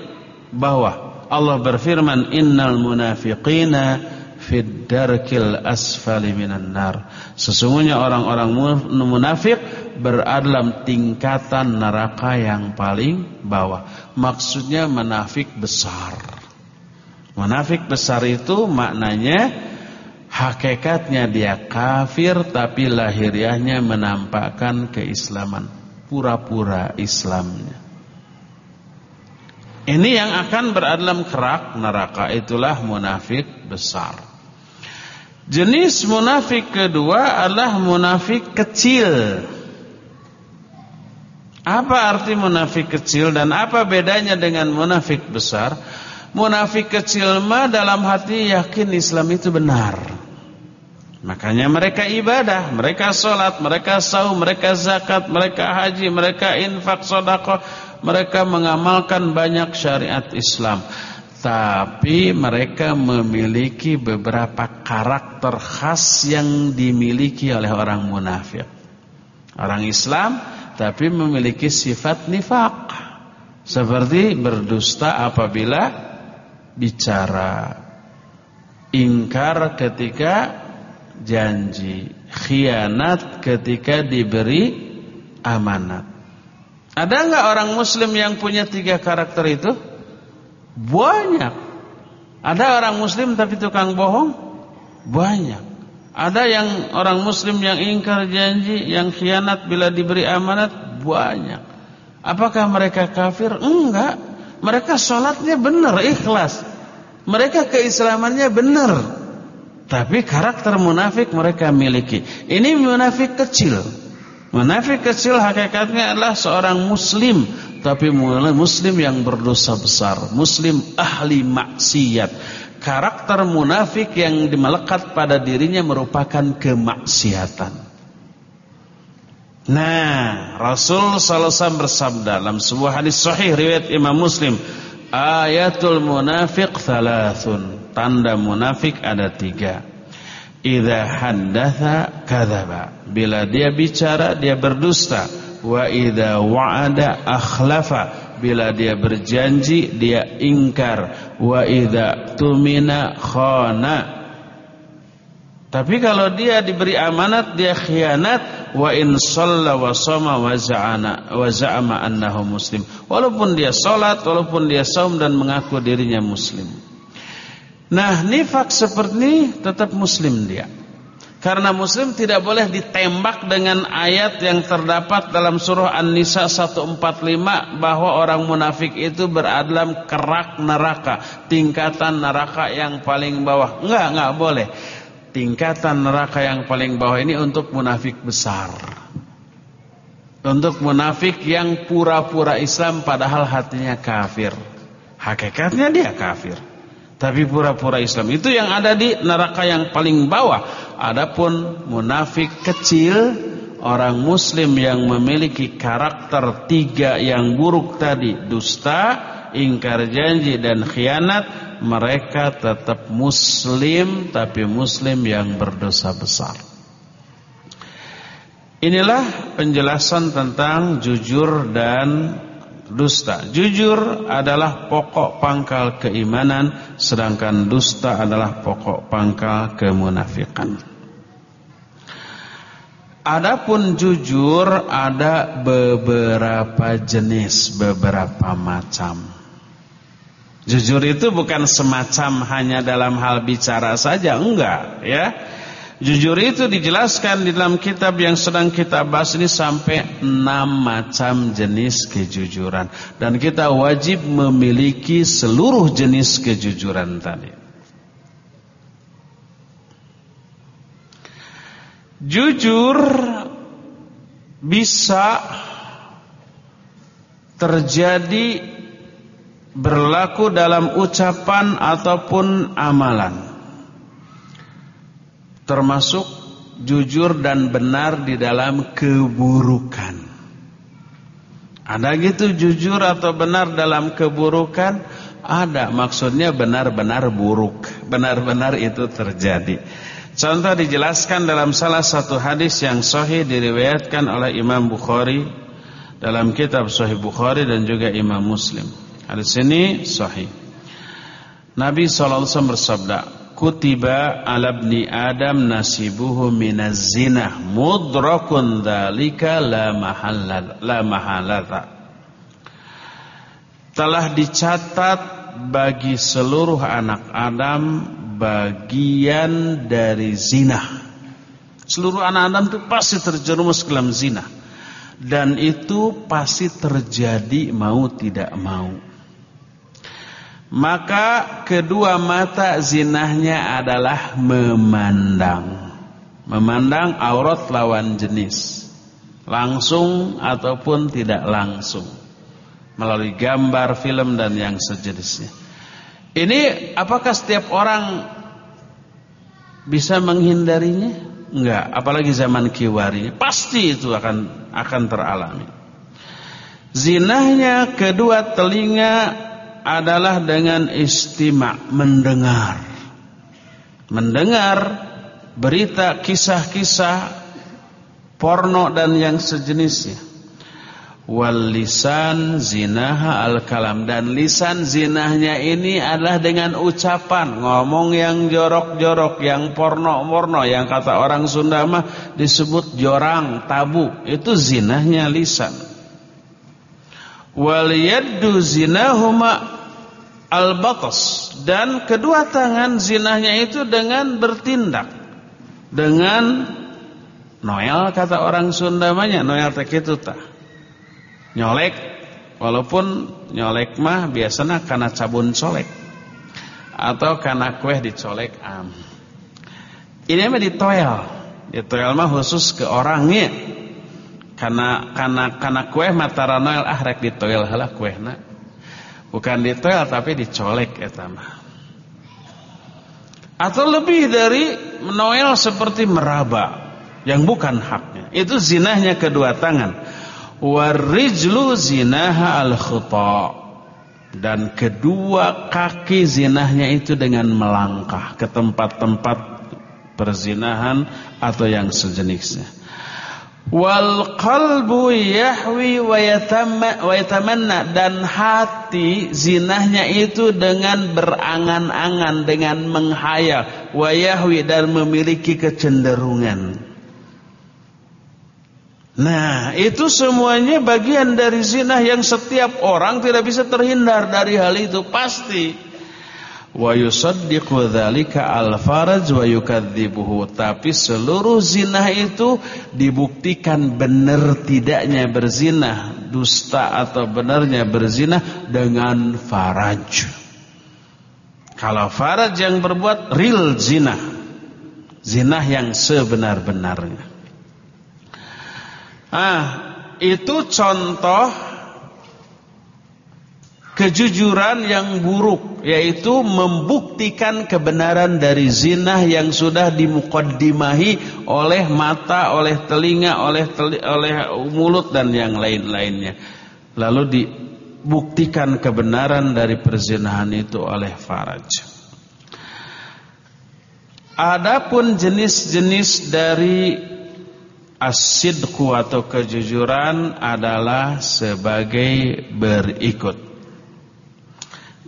bawah. Allah berfirman innal munafiqina fid darkil asfali minan nar. Sesungguhnya orang-orang munafik berada dalam tingkatan neraka yang paling bawah. Maksudnya munafik besar. Munafik besar itu maknanya Hakikatnya dia kafir tapi lahiriahnya menampakkan keislaman. Pura-pura Islamnya. Ini yang akan berada kerak neraka. Itulah munafik besar. Jenis munafik kedua adalah munafik kecil. Apa arti munafik kecil dan apa bedanya dengan munafik besar? Munafik kecil mah dalam hati yakin Islam itu benar. Makanya mereka ibadah, mereka sholat, mereka saum, mereka zakat, mereka haji, mereka infak, sodakoh, mereka mengamalkan banyak syariat Islam. Tapi mereka memiliki beberapa karakter khas yang dimiliki oleh orang munafik. Orang Islam tapi memiliki sifat nifak. Seperti berdusta apabila bicara ingkar ketika janji khianat ketika diberi amanat. Ada nggak orang muslim yang punya tiga karakter itu? Banyak. Ada orang muslim tapi tukang bohong? Banyak. Ada yang orang muslim yang ingkar janji yang khianat bila diberi amanat? Banyak. Apakah mereka kafir? Enggak mereka sholatnya benar ikhlas mereka keislamannya benar. Tapi karakter munafik mereka miliki. Ini munafik kecil. Munafik kecil hakikatnya adalah seorang muslim. Tapi muslim yang berdosa besar. Muslim ahli maksiat. Karakter munafik yang melekat pada dirinya merupakan kemaksiatan. Nah, Rasul sallallahu alaihi wasallam bersabda dalam sebuah hadis sahih riwayat Imam Muslim, Ayatul munafiq thalathun. Tanda munafik ada tiga. Idza haddatha kadzaba. Bila dia bicara dia berdusta. Wa idza wa'ada akhlafa. Bila dia berjanji dia ingkar. Wa idza tumina khana. Tapi kalau dia diberi amanat dia khianat wa in shalla wa shoma wa za'ana wa za'ama annahu muslim. Walaupun dia salat, walaupun dia saum dan mengaku dirinya muslim. Nah, nifak seperti ini tetap muslim dia. Karena muslim tidak boleh ditembak dengan ayat yang terdapat dalam surah An-Nisa 145 bahwa orang munafik itu berada kerak neraka, tingkatan neraka yang paling bawah. Enggak, enggak boleh tingkatan neraka yang paling bawah ini untuk munafik besar. Untuk munafik yang pura-pura Islam padahal hatinya kafir. Hakikatnya dia kafir. Tapi pura-pura Islam itu yang ada di neraka yang paling bawah. Adapun munafik kecil, orang muslim yang memiliki karakter tiga yang buruk tadi, dusta, ingkar janji dan khianat mereka tetap muslim tapi muslim yang berdosa besar. Inilah penjelasan tentang jujur dan dusta. Jujur adalah pokok pangkal keimanan sedangkan dusta adalah pokok pangkal kemunafikan. Adapun jujur ada beberapa jenis, beberapa macam. Jujur itu bukan semacam hanya dalam hal bicara saja, enggak, ya. Jujur itu dijelaskan di dalam kitab yang sedang kita bahas ini sampai enam macam jenis kejujuran dan kita wajib memiliki seluruh jenis kejujuran tadi. Jujur bisa terjadi berlaku dalam ucapan ataupun amalan. Termasuk jujur dan benar di dalam keburukan. Ada gitu jujur atau benar dalam keburukan? Ada, maksudnya benar-benar buruk. Benar-benar itu terjadi. Contoh dijelaskan dalam salah satu hadis yang sahih diriwayatkan oleh Imam Bukhari dalam kitab Sahih Bukhari dan juga Imam Muslim. Hadis ini sahih. Nabi SAW bersabda, "Kutiba 'ala ibni Adam nasibuhu minaz zina, mudrakun mahalla la mahalata." Telah dicatat bagi seluruh anak Adam bagian dari zina. Seluruh anak Adam itu pasti terjerumus ke dalam zina. Dan itu pasti terjadi mau tidak mau. Maka kedua mata zinahnya adalah memandang. Memandang aurat lawan jenis. Langsung ataupun tidak langsung. Melalui gambar, film dan yang sejenisnya. Ini apakah setiap orang bisa menghindarinya? Enggak, apalagi zaman kiwari. Pasti itu akan akan teralami. Zinahnya kedua telinga adalah dengan istima' mendengar. Mendengar berita kisah-kisah porno dan yang sejenisnya. Wal lisan zinaha al kalam dan lisan zinahnya ini adalah dengan ucapan. Ngomong yang jorok-jorok yang porno-porno. Yang kata orang Sunda mah disebut jorang tabu. Itu zinahnya lisan. Wal yaddu zinahuma al batas dan kedua tangan zinahnya itu dengan bertindak. Dengan noel kata orang Sunda mah noel teh kitu tah. Nyolek walaupun nyolek mah biasanya karena cabun colek. Atau karena kue dicolek am. Ini mah ditoel. Ditoel mah khusus ke orangnya karena karena karena kue mata noel ah rek ditoel heula kuehna bukan ditoel tapi dicolek eta mah atau lebih dari noel seperti meraba yang bukan haknya. Itu zinahnya kedua tangan. Warijlu zinaha al khuta dan kedua kaki zinahnya itu dengan melangkah ke tempat-tempat perzinahan atau yang sejenisnya wal qalbu yahwi wa yatamanna. Dan hati zinahnya itu dengan berangan-angan dengan menghayal. Wa yahwi dan memiliki kecenderungan. Nah, itu semuanya bagian dari zina yang setiap orang tidak bisa terhindar dari hal itu. Pasti. Wa yusaddiqu dzalika al-faraj wa yukadzibuhu. Tapi seluruh zina itu dibuktikan benar tidaknya berzina, dusta atau benarnya berzina dengan faraj. Kalau faraj yang berbuat real zina. Zina yang sebenar-benarnya. Ah, itu contoh kejujuran yang buruk yaitu membuktikan kebenaran dari zina yang sudah dimukaddimahi oleh mata, oleh telinga, oleh teli, oleh mulut dan yang lain-lainnya. Lalu dibuktikan kebenaran dari perzinahan itu oleh faraj. Adapun jenis-jenis dari As-sidqu atau kejujuran adalah sebagai berikut.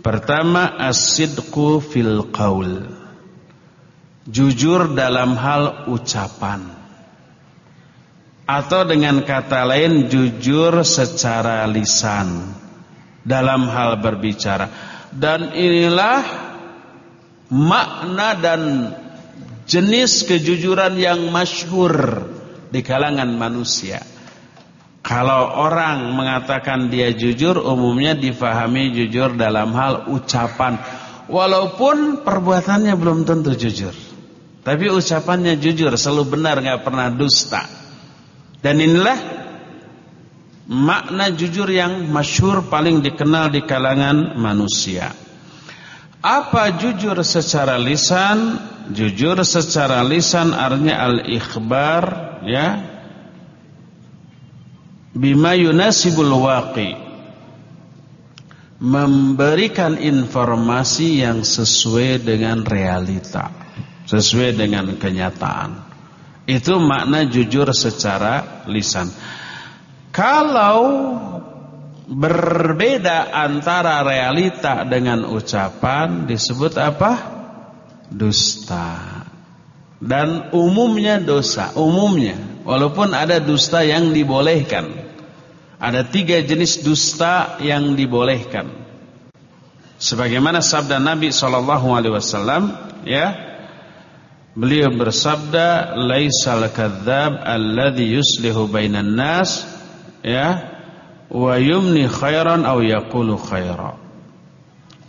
Pertama as-sidqu fil qaul. Jujur dalam hal ucapan. Atau dengan kata lain jujur secara lisan dalam hal berbicara. Dan inilah makna dan jenis kejujuran yang masyhur di kalangan manusia. Kalau orang mengatakan dia jujur, umumnya difahami jujur dalam hal ucapan. Walaupun perbuatannya belum tentu jujur. Tapi ucapannya jujur, selalu benar, nggak pernah dusta. Dan inilah makna jujur yang masyhur paling dikenal di kalangan manusia. Apa jujur secara lisan? Jujur secara lisan artinya al-ikhbar ya. Bima yunasibul waqi. Memberikan informasi yang sesuai dengan realita, sesuai dengan kenyataan. Itu makna jujur secara lisan. Kalau berbeda antara realita dengan ucapan disebut apa? Dusta. Dan umumnya dosa, umumnya. Walaupun ada dusta yang dibolehkan. Ada tiga jenis dusta yang dibolehkan. Sebagaimana sabda Nabi Shallallahu Alaihi Wasallam, ya, beliau bersabda, "Laisal kadzab alladhi yuslihu bainan nas." Ya, wa yumni khairan aw yaqulu khaira.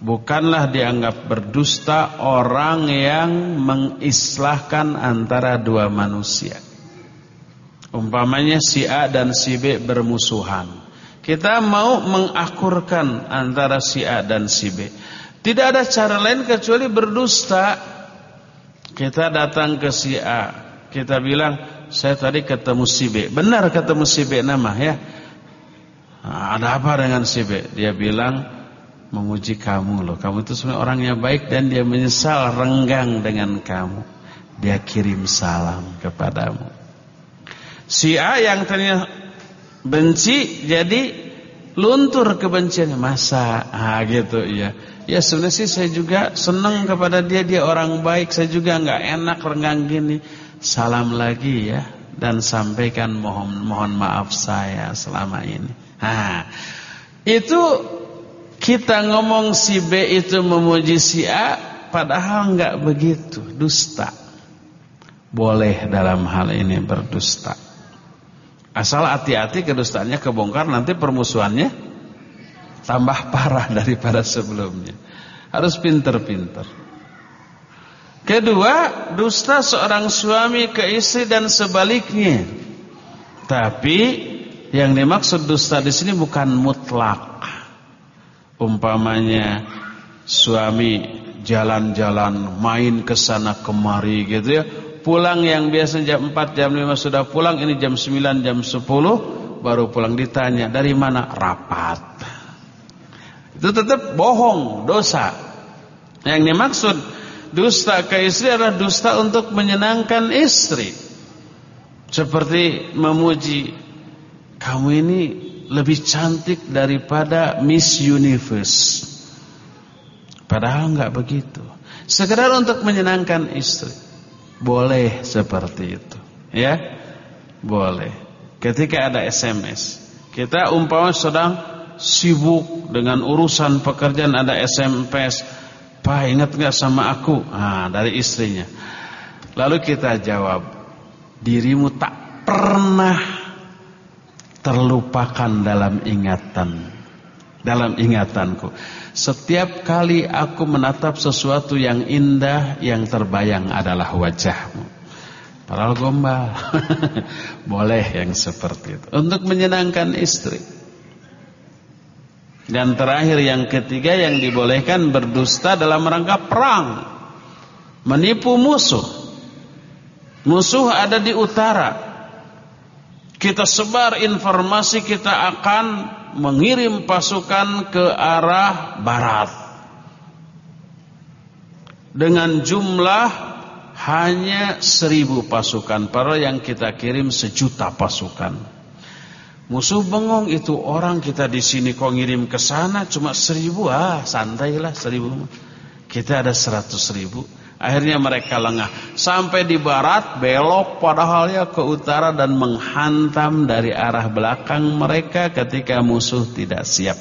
Bukanlah dianggap berdusta orang yang mengislahkan antara dua manusia. Umpamanya si A dan si B bermusuhan. Kita mau mengakurkan antara si A dan si B. Tidak ada cara lain kecuali berdusta. Kita datang ke si A, kita bilang, "Saya tadi ketemu si B." Benar ketemu si B nama ya. Nah, ada apa dengan si B? Dia bilang memuji kamu loh. Kamu itu sebenarnya orangnya baik dan dia menyesal renggang dengan kamu. Dia kirim salam kepadamu. Si A yang ternyata benci jadi luntur kebenciannya. Masa? Ah gitu ya ya sebenarnya sih saya juga senang kepada dia. Dia orang baik saya juga nggak enak renggang gini. Salam lagi ya. Dan sampaikan mohon mohon maaf saya selama ini. Nah, itu kita ngomong si B itu memuji si A, padahal enggak begitu, dusta. Boleh dalam hal ini berdusta. Asal hati-hati kedustaannya kebongkar nanti permusuhannya tambah parah daripada sebelumnya. Harus pinter-pinter. Kedua, dusta seorang suami ke istri dan sebaliknya. Tapi yang dimaksud dusta di sini bukan mutlak. Umpamanya suami jalan-jalan, main ke sana kemari gitu ya. Pulang yang biasa jam 4, jam 5 sudah pulang, ini jam 9, jam 10 baru pulang ditanya, "Dari mana?" Rapat. Itu tetap bohong, dosa. Yang dimaksud dusta ke istri adalah dusta untuk menyenangkan istri. Seperti memuji kamu ini lebih cantik daripada Miss Universe. Padahal enggak begitu. Sekedar untuk menyenangkan istri. Boleh seperti itu. Ya. Boleh. Ketika ada SMS. Kita umpama sedang sibuk dengan urusan pekerjaan ada SMS. Pak ingat enggak sama aku? Ah, dari istrinya. Lalu kita jawab. Dirimu tak pernah terlupakan dalam ingatan dalam ingatanku. Setiap kali aku menatap sesuatu yang indah yang terbayang adalah wajahmu. Padahal gombal. Boleh yang seperti itu. Untuk menyenangkan istri. Dan terakhir yang ketiga yang dibolehkan berdusta dalam rangka perang. Menipu musuh. Musuh ada di utara. Kita sebar informasi kita akan mengirim pasukan ke arah barat. Dengan jumlah hanya seribu pasukan para yang kita kirim sejuta pasukan. Musuh bengong itu orang kita di sini kok ngirim ke sana cuma seribu? Ah santailah seribu. Kita ada seratus ribu Akhirnya mereka lengah sampai di barat belok padahal ya ke utara dan menghantam dari arah belakang mereka ketika musuh tidak siap.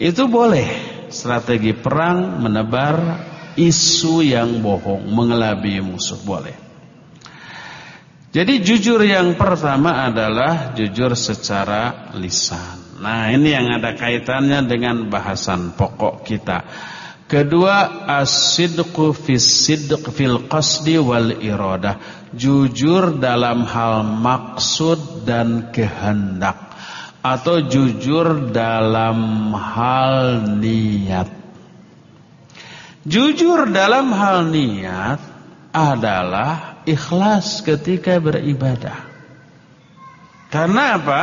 Itu boleh strategi perang menebar isu yang bohong, mengelabui musuh boleh. Jadi jujur yang pertama adalah jujur secara lisan. Nah, ini yang ada kaitannya dengan bahasan pokok kita. Kedua as-sidqu sidq fil qasdi wal iradah. Jujur dalam hal maksud dan kehendak atau jujur dalam hal niat. Jujur dalam hal niat adalah ikhlas ketika beribadah. Karena apa?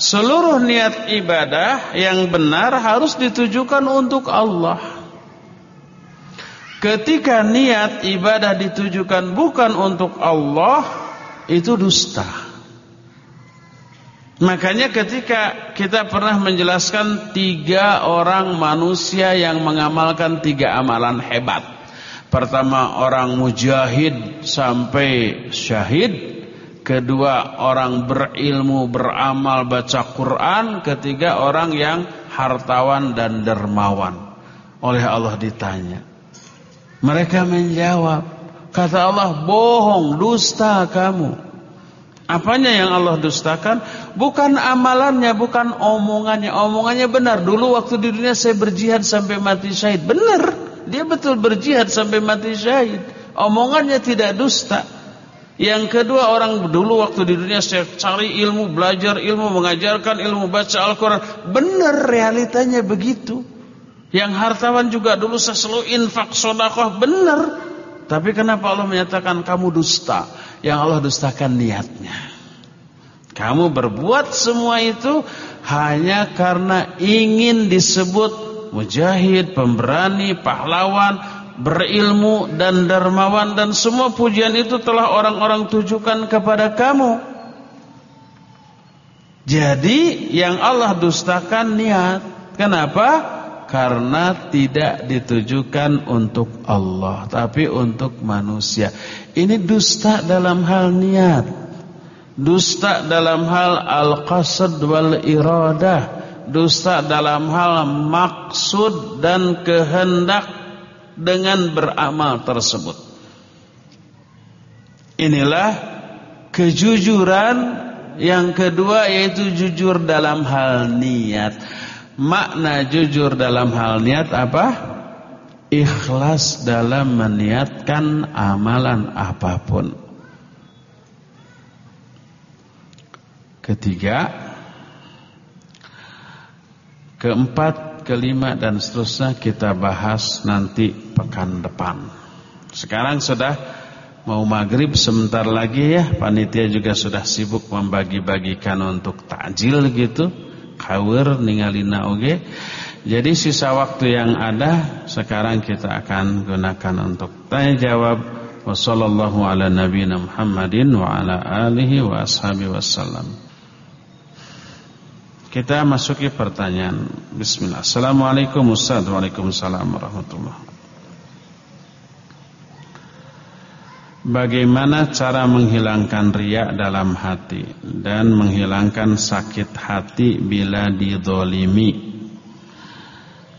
Seluruh niat ibadah yang benar harus ditujukan untuk Allah. Ketika niat ibadah ditujukan bukan untuk Allah, itu dusta. Makanya ketika kita pernah menjelaskan tiga orang manusia yang mengamalkan tiga amalan hebat. Pertama orang mujahid sampai syahid kedua orang berilmu, beramal, baca Quran, ketiga orang yang hartawan dan dermawan. Oleh Allah ditanya. Mereka menjawab, kata Allah, bohong, dusta kamu. Apanya yang Allah dustakan? Bukan amalannya, bukan omongannya. Omongannya benar. Dulu waktu di dunia saya berjihad sampai mati syahid. Benar. Dia betul berjihad sampai mati syahid. Omongannya tidak dusta. Yang kedua orang dulu waktu di dunia saya cari ilmu, belajar ilmu, mengajarkan ilmu, baca Al-Quran. Benar realitanya begitu. Yang hartawan juga dulu saya selalu infak sodakoh. Benar. Tapi kenapa Allah menyatakan kamu dusta? Yang Allah dustakan niatnya. Kamu berbuat semua itu hanya karena ingin disebut mujahid, pemberani, pahlawan, berilmu dan dermawan dan semua pujian itu telah orang-orang tujukan kepada kamu. Jadi yang Allah dustakan niat. Kenapa? Karena tidak ditujukan untuk Allah, tapi untuk manusia. Ini dusta dalam hal niat. Dusta dalam hal al-qasad wal iradah. Dusta dalam hal maksud dan kehendak dengan beramal tersebut. Inilah kejujuran yang kedua yaitu jujur dalam hal niat. Makna jujur dalam hal niat apa? Ikhlas dalam meniatkan amalan apa pun. Ketiga, keempat kelima dan seterusnya kita bahas nanti pekan depan. Sekarang sudah mau maghrib sebentar lagi ya. Panitia juga sudah sibuk membagi-bagikan untuk takjil gitu. Kawir ningalina oge. Jadi sisa waktu yang ada sekarang kita akan gunakan untuk tanya jawab. Wassalamualaikum ala nabiyina Muhammadin wa ala alihi wa ashabihi wasallam. Kita masuki pertanyaan. Bismillah. Assalamualaikum Ustaz. Waalaikumsalam warahmatullahi Bagaimana cara menghilangkan riak dalam hati dan menghilangkan sakit hati bila didolimi?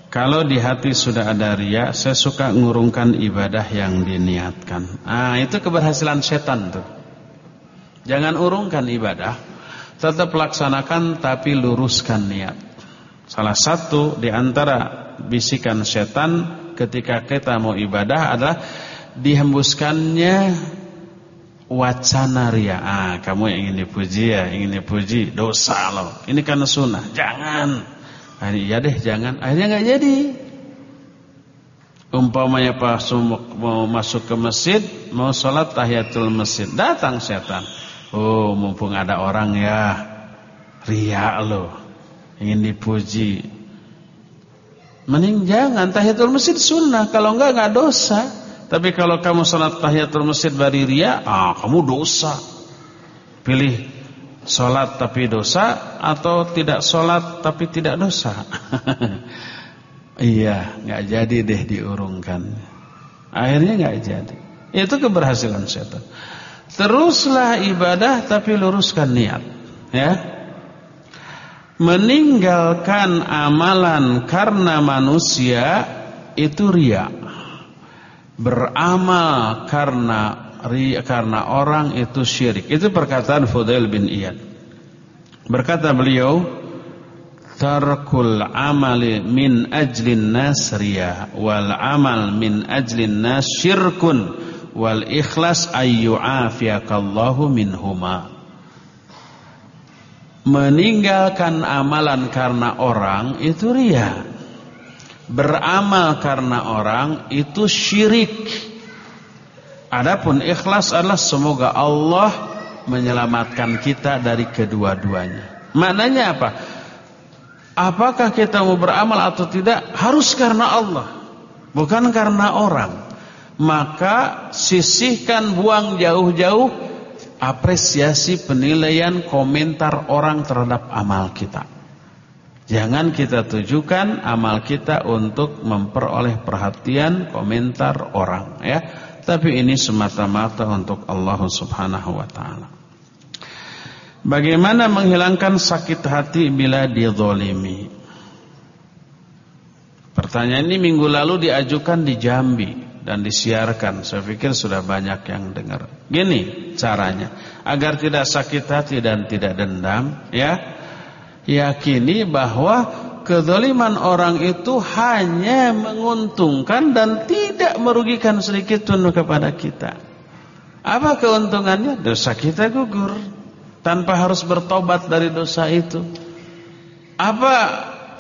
Kalau di hati sudah ada riak, saya suka ngurungkan ibadah yang diniatkan. Ah, itu keberhasilan setan tuh. Jangan urungkan ibadah tetap laksanakan tapi luruskan niat. Salah satu di antara bisikan setan ketika kita mau ibadah adalah dihembuskannya wacana ria. Ah, kamu yang ingin dipuji ya, ingin dipuji, dosa loh. Ini karena sunnah. Jangan. Ah, iya deh, jangan. Akhirnya nggak jadi. Umpamanya pas mau masuk ke masjid, mau sholat tahiyatul masjid, datang setan. Oh mumpung ada orang ya Ria lo Ingin dipuji Mending jangan Tahiyatul masjid sunnah Kalau enggak enggak dosa Tapi kalau kamu sholat tahiyatul masjid bari ria ah, Kamu dosa Pilih sholat tapi dosa Atau tidak sholat tapi tidak dosa Iya enggak jadi deh diurungkan Akhirnya enggak jadi Itu keberhasilan setan Teruslah ibadah tapi luruskan niat. Ya. Meninggalkan amalan karena manusia itu ria. Beramal karena karena orang itu syirik. Itu perkataan Fudail bin Iyad. Berkata beliau, tarkul amali min ajlin nas riya wal amal min ajlin nas syirkun wal ikhlas ayyu'afiyakallahu minhuma meninggalkan amalan karena orang itu ria beramal karena orang itu syirik. Adapun ikhlas adalah semoga Allah menyelamatkan kita dari kedua-duanya. Maknanya apa? Apakah kita mau beramal atau tidak? Harus karena Allah bukan karena orang. Maka sisihkan buang jauh-jauh apresiasi penilaian komentar orang terhadap amal kita Jangan kita tujukan amal kita untuk memperoleh perhatian komentar orang ya. Tapi ini semata-mata untuk Allah Subhanahu wa taala. Bagaimana menghilangkan sakit hati bila dizalimi? Pertanyaan ini minggu lalu diajukan di Jambi dan disiarkan. Saya pikir sudah banyak yang dengar. Gini caranya, agar tidak sakit hati dan tidak dendam, ya yakini bahwa kezaliman orang itu hanya menguntungkan dan tidak merugikan sedikit pun kepada kita. Apa keuntungannya? Dosa kita gugur tanpa harus bertobat dari dosa itu. Apa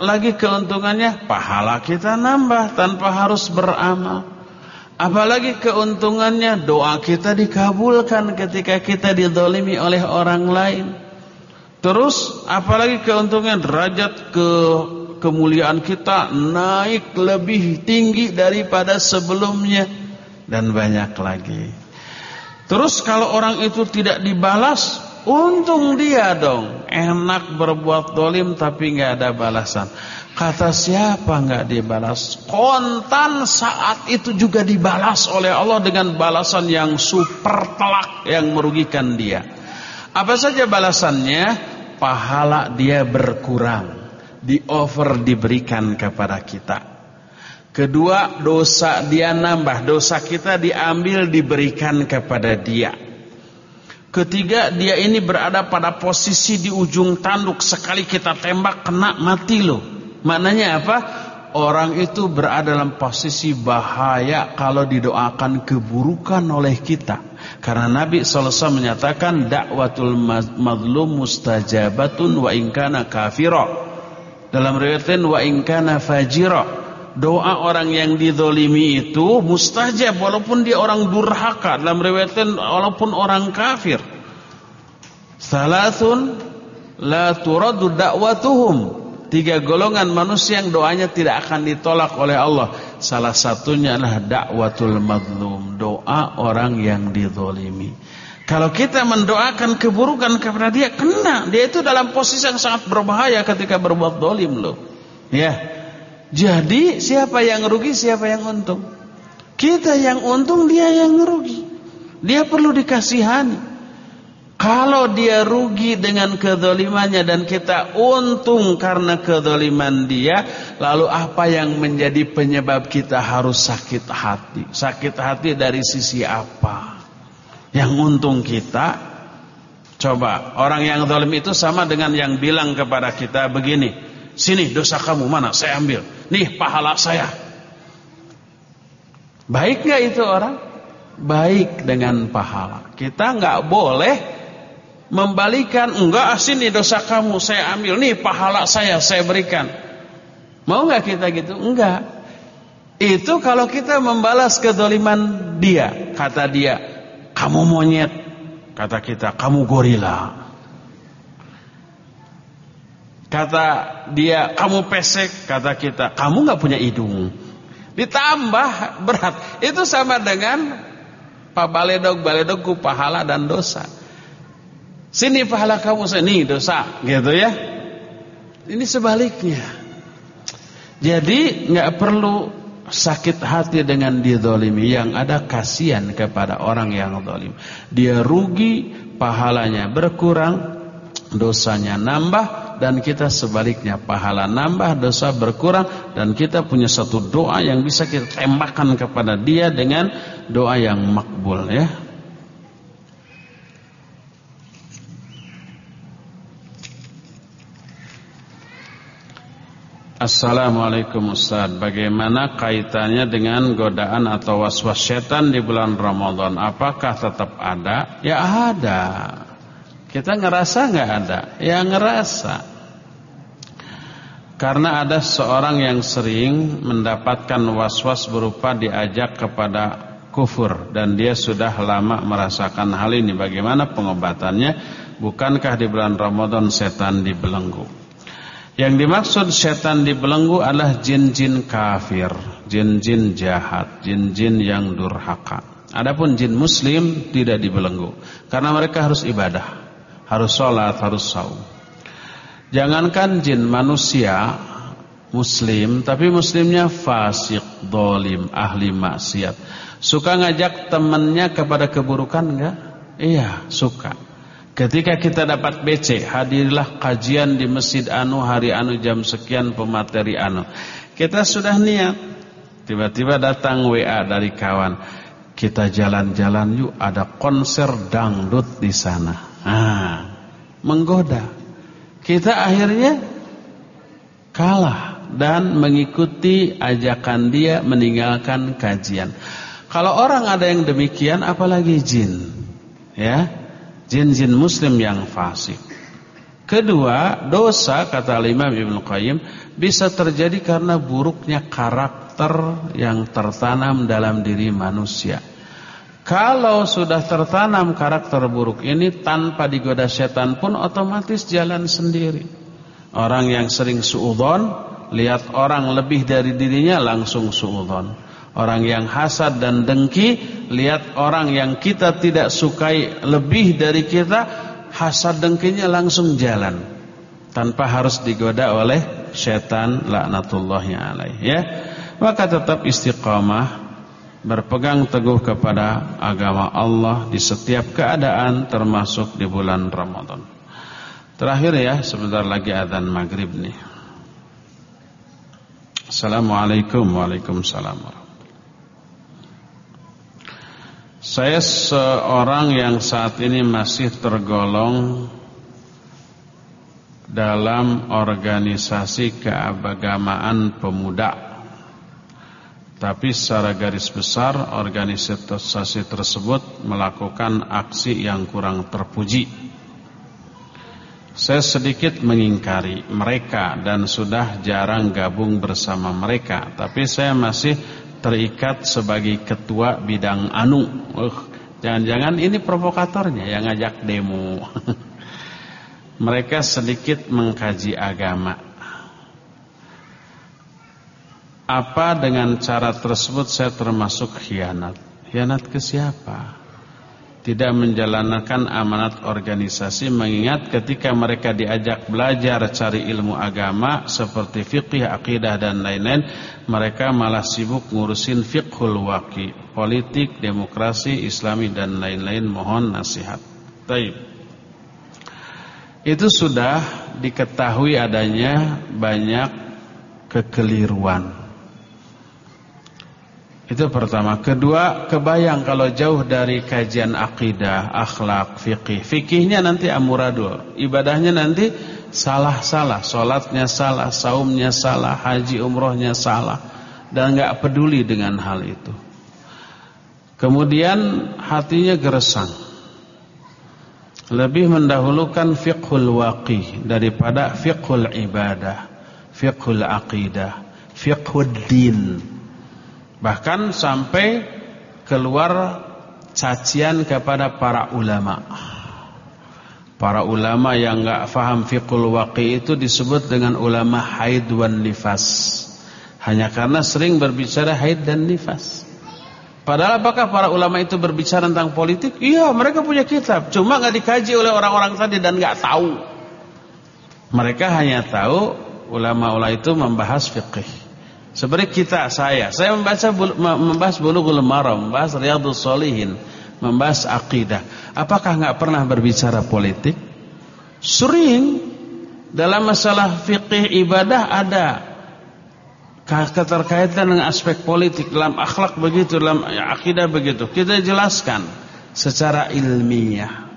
lagi keuntungannya? Pahala kita nambah tanpa harus beramal. Apalagi keuntungannya doa kita dikabulkan ketika kita didolimi oleh orang lain. Terus apalagi keuntungan derajat ke kemuliaan kita naik lebih tinggi daripada sebelumnya dan banyak lagi. Terus kalau orang itu tidak dibalas, untung dia dong. Enak berbuat dolim tapi nggak ada balasan. Kata siapa nggak dibalas? Kontan saat itu juga dibalas oleh Allah dengan balasan yang super telak yang merugikan dia. Apa saja balasannya? Pahala dia berkurang di over diberikan kepada kita. Kedua dosa dia nambah dosa kita diambil diberikan kepada dia. Ketiga dia ini berada pada posisi di ujung tanduk sekali kita tembak kena mati loh. Maknanya apa orang itu berada dalam posisi bahaya kalau didoakan keburukan oleh kita. Karena Nabi SAW menyatakan dakwatul mazlum mustajabatun wa inkana kafira. Dalam riwayatnya wa inkana fajira. Doa orang yang didolimi itu mustajab walaupun dia orang durhaka. Dalam riwayatnya walaupun orang kafir. Salasun la turadu dakwatuhum Tiga golongan manusia yang doanya tidak akan ditolak oleh Allah. Salah satunya adalah dakwatul madlum, doa orang yang dizalimi. Kalau kita mendoakan keburukan kepada dia, kena. Dia itu dalam posisi yang sangat berbahaya ketika berbuat dolim loh. Ya. Jadi siapa yang rugi, siapa yang untung? Kita yang untung, dia yang rugi. Dia perlu dikasihani. Kalau dia rugi dengan kedolimannya dan kita untung karena kedoliman dia, lalu apa yang menjadi penyebab kita harus sakit hati? Sakit hati dari sisi apa? Yang untung kita, coba orang yang dolim itu sama dengan yang bilang kepada kita begini, sini dosa kamu mana? Saya ambil. Nih pahala saya. Baik nggak itu orang? Baik dengan pahala. Kita nggak boleh membalikan enggak sini dosa kamu saya ambil. Nih pahala saya saya berikan. Mau nggak kita gitu? Enggak. Itu kalau kita membalas kedoliman dia kata dia kamu monyet kata kita kamu gorila. Kata dia kamu pesek kata kita kamu nggak punya hidung. Ditambah berat. Itu sama dengan pak baledog. Baledogku pahala dan dosa Sini pahala kamu sini dosa gitu ya. Ini sebaliknya. Jadi nggak perlu sakit hati dengan didolimi yang ada kasihan kepada orang yang dolim. Dia rugi, pahalanya berkurang, dosanya nambah dan kita sebaliknya pahala nambah, dosa berkurang dan kita punya satu doa yang bisa kita tembakkan kepada dia dengan doa yang makbul ya. Assalamualaikum Ustaz Bagaimana kaitannya dengan godaan atau waswas setan di bulan Ramadan Apakah tetap ada? Ya ada Kita ngerasa nggak ada? Ya ngerasa Karena ada seorang yang sering mendapatkan waswas berupa diajak kepada kufur Dan dia sudah lama merasakan hal ini Bagaimana pengobatannya? Bukankah di bulan Ramadan setan dibelenggu? Yang dimaksud setan dibelenggu adalah jin-jin kafir, jin-jin jahat, jin-jin yang durhaka. Adapun jin muslim tidak dibelenggu karena mereka harus ibadah, harus sholat, harus saum. Jangankan jin manusia muslim, tapi muslimnya fasik, dolim, ahli maksiat. Suka ngajak temannya kepada keburukan enggak? Iya, suka. Ketika kita dapat BC, hadirlah kajian di Masjid Anu hari Anu jam sekian pemateri Anu. Kita sudah niat. Tiba-tiba datang WA dari kawan. Kita jalan-jalan yuk, ada konser dangdut di sana. Ah, menggoda. Kita akhirnya kalah dan mengikuti ajakan dia meninggalkan kajian. Kalau orang ada yang demikian apalagi jin. Ya jin-jin muslim yang fasik. Kedua, dosa kata Imam Ibnu Qayyim bisa terjadi karena buruknya karakter yang tertanam dalam diri manusia. Kalau sudah tertanam karakter buruk ini tanpa digoda setan pun otomatis jalan sendiri. Orang yang sering suudon, lihat orang lebih dari dirinya langsung suudon. Orang yang hasad dan dengki Lihat orang yang kita tidak sukai Lebih dari kita Hasad dengkinya langsung jalan. Tanpa harus digoda oleh Syaitan laknatullahi alaih ya? Maka tetap istiqamah Berpegang teguh kepada agama Allah Di setiap keadaan Termasuk di bulan Ramadan. Terakhir ya Sebentar lagi adzan maghrib nih. Assalamualaikum Waalaikumsalam saya seorang yang saat ini masih tergolong dalam organisasi keagamaan pemuda. Tapi secara garis besar organisasi tersebut melakukan aksi yang kurang terpuji. Saya sedikit mengingkari mereka dan sudah jarang gabung bersama mereka, tapi saya masih terikat sebagai ketua bidang anu. Uh, jangan-jangan ini provokatornya yang ngajak demo. Mereka sedikit mengkaji agama. Apa dengan cara tersebut saya termasuk khianat? Khianat ke siapa? Tidak menjalankan amanat organisasi mengingat ketika mereka diajak belajar cari ilmu agama seperti fikih, akidah dan lain-lain mereka malah sibuk ngurusin fiqhul waqi, politik, demokrasi, islami dan lain-lain mohon nasihat. Taib. Itu sudah diketahui adanya banyak kekeliruan itu pertama. Kedua, kebayang kalau jauh dari kajian akidah, akhlak, fikih. Fikihnya nanti amuradul. Ibadahnya nanti salah-salah. Solatnya salah, saumnya salah, haji umrohnya salah. Dan nggak peduli dengan hal itu. Kemudian hatinya geresang. Lebih mendahulukan fiqhul waqih daripada fiqhul ibadah, fiqhul aqidah, fiqhul din. Bahkan sampai keluar cacian kepada para ulama. Para ulama yang enggak faham fiqhul waqi itu disebut dengan ulama haid wan nifas. Hanya karena sering berbicara haid dan nifas. Padahal apakah para ulama itu berbicara tentang politik? Iya, mereka punya kitab. Cuma enggak dikaji oleh orang-orang tadi dan enggak tahu. Mereka hanya tahu ulama-ulama itu membahas fikih. Seperti kita, saya. Saya membaca membahas bulughul maram, membahas riyadhus solihin, membahas akidah. Apakah enggak pernah berbicara politik? Sering. Dalam masalah fikih ibadah ada keterkaitan dengan aspek politik dalam akhlak begitu, dalam akidah begitu. Kita jelaskan secara ilmiah.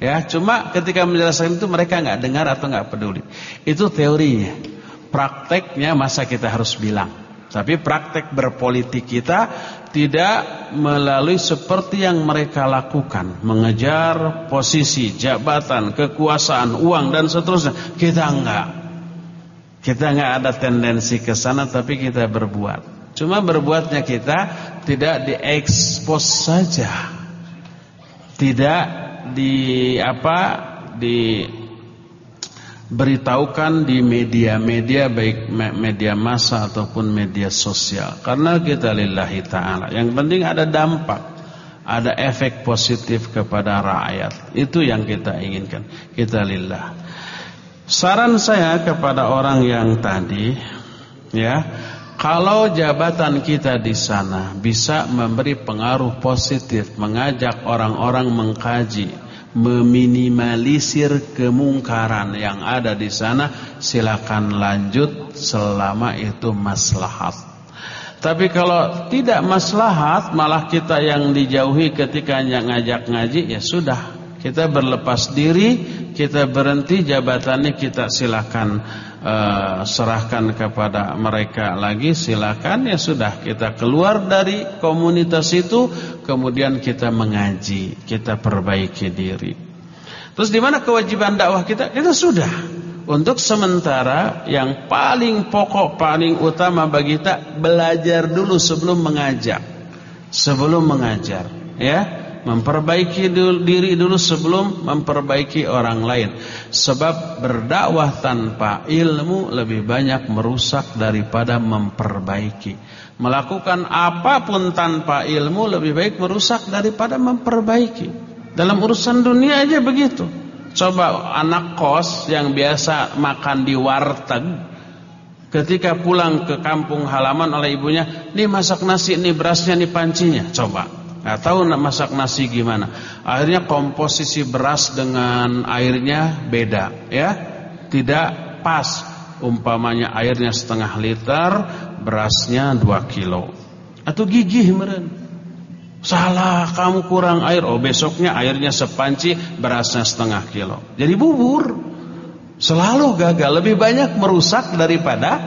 Ya, cuma ketika menjelaskan itu mereka enggak dengar atau enggak peduli. Itu teorinya. Prakteknya masa kita harus bilang. Tapi praktek berpolitik kita tidak melalui seperti yang mereka lakukan, mengejar posisi, jabatan, kekuasaan, uang dan seterusnya. Kita enggak. Kita enggak ada tendensi ke sana tapi kita berbuat. Cuma berbuatnya kita tidak diekspos saja. Tidak di apa? di beritahukan di media-media baik media massa ataupun media sosial. Karena kita lillahi taala. Yang penting ada dampak ada efek positif kepada rakyat. Itu yang kita inginkan. Kita lillah. Saran saya kepada orang yang tadi ya kalau jabatan kita di sana bisa memberi pengaruh positif mengajak orang-orang mengkaji meminimalisir kemungkaran yang ada di sana. Silakan lanjut selama itu maslahat. Tapi kalau tidak maslahat malah kita yang dijauhi ketika ngajak ngaji ya sudah. Kita berlepas diri kita berhenti jabatannya kita silakan uh, serahkan kepada mereka lagi silakan. Ya sudah kita keluar dari komunitas itu kemudian kita mengaji kita perbaiki diri. Terus di mana kewajiban dakwah kita? Kita sudah. Untuk sementara yang paling pokok paling utama bagi kita belajar dulu sebelum mengajak sebelum mengajar ya memperbaiki diri dulu sebelum memperbaiki orang lain. Sebab berdakwah tanpa ilmu lebih banyak merusak daripada memperbaiki. Melakukan apa pun tanpa ilmu lebih baik merusak daripada memperbaiki. Dalam urusan dunia aja begitu. Coba anak kos yang biasa makan di warteg ketika pulang ke kampung halaman oleh ibunya, "Nih masak nasi, nih berasnya, nih pancinya." Coba Nggak tahu nak masak nasi gimana. Akhirnya komposisi beras dengan airnya beda, ya. Tidak pas. Umpamanya airnya setengah liter, berasnya 2 kilo. Atau gigih meren. Salah, kamu kurang air. Oh, besoknya airnya sepanci, berasnya setengah kilo. Jadi bubur. Selalu gagal, lebih banyak merusak daripada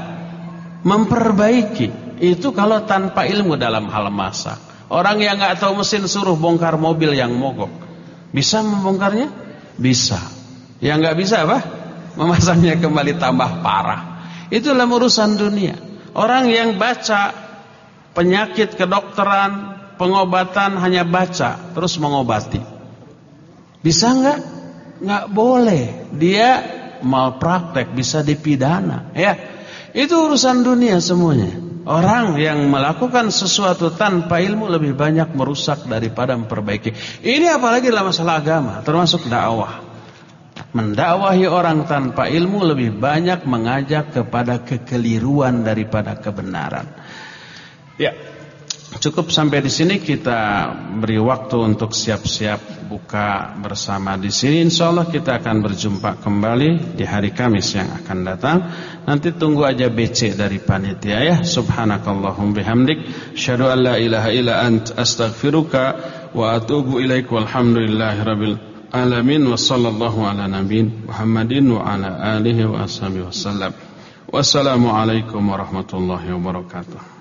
memperbaiki. Itu kalau tanpa ilmu dalam hal masak. Orang yang nggak tahu mesin suruh bongkar mobil yang mogok. Bisa membongkarnya? Bisa. Yang nggak bisa apa? Memasangnya kembali tambah parah. Itu dalam urusan dunia. Orang yang baca penyakit kedokteran, pengobatan hanya baca terus mengobati. Bisa nggak? Nggak boleh. Dia malpraktek bisa dipidana. Ya, itu urusan dunia semuanya. Orang yang melakukan sesuatu tanpa ilmu lebih banyak merusak daripada memperbaiki. Ini apalagi dalam masalah agama, termasuk dakwah. Mendakwahi orang tanpa ilmu lebih banyak mengajak kepada kekeliruan daripada kebenaran. Ya, Cukup sampai di sini kita beri waktu untuk siap-siap buka bersama di sini. Insya Allah kita akan berjumpa kembali di hari Kamis yang akan datang. Nanti tunggu aja BC dari panitia ya. Subhanakallahum bihamdik. Syadu an la ilaha illa ant astaghfiruka wa atubu ilaik walhamdulillahi rabbil alamin. Wa sallallahu ala nabin Muhammadin wa ala alihi wa ashabihi wasallam. Wassalamualaikum warahmatullahi wabarakatuh.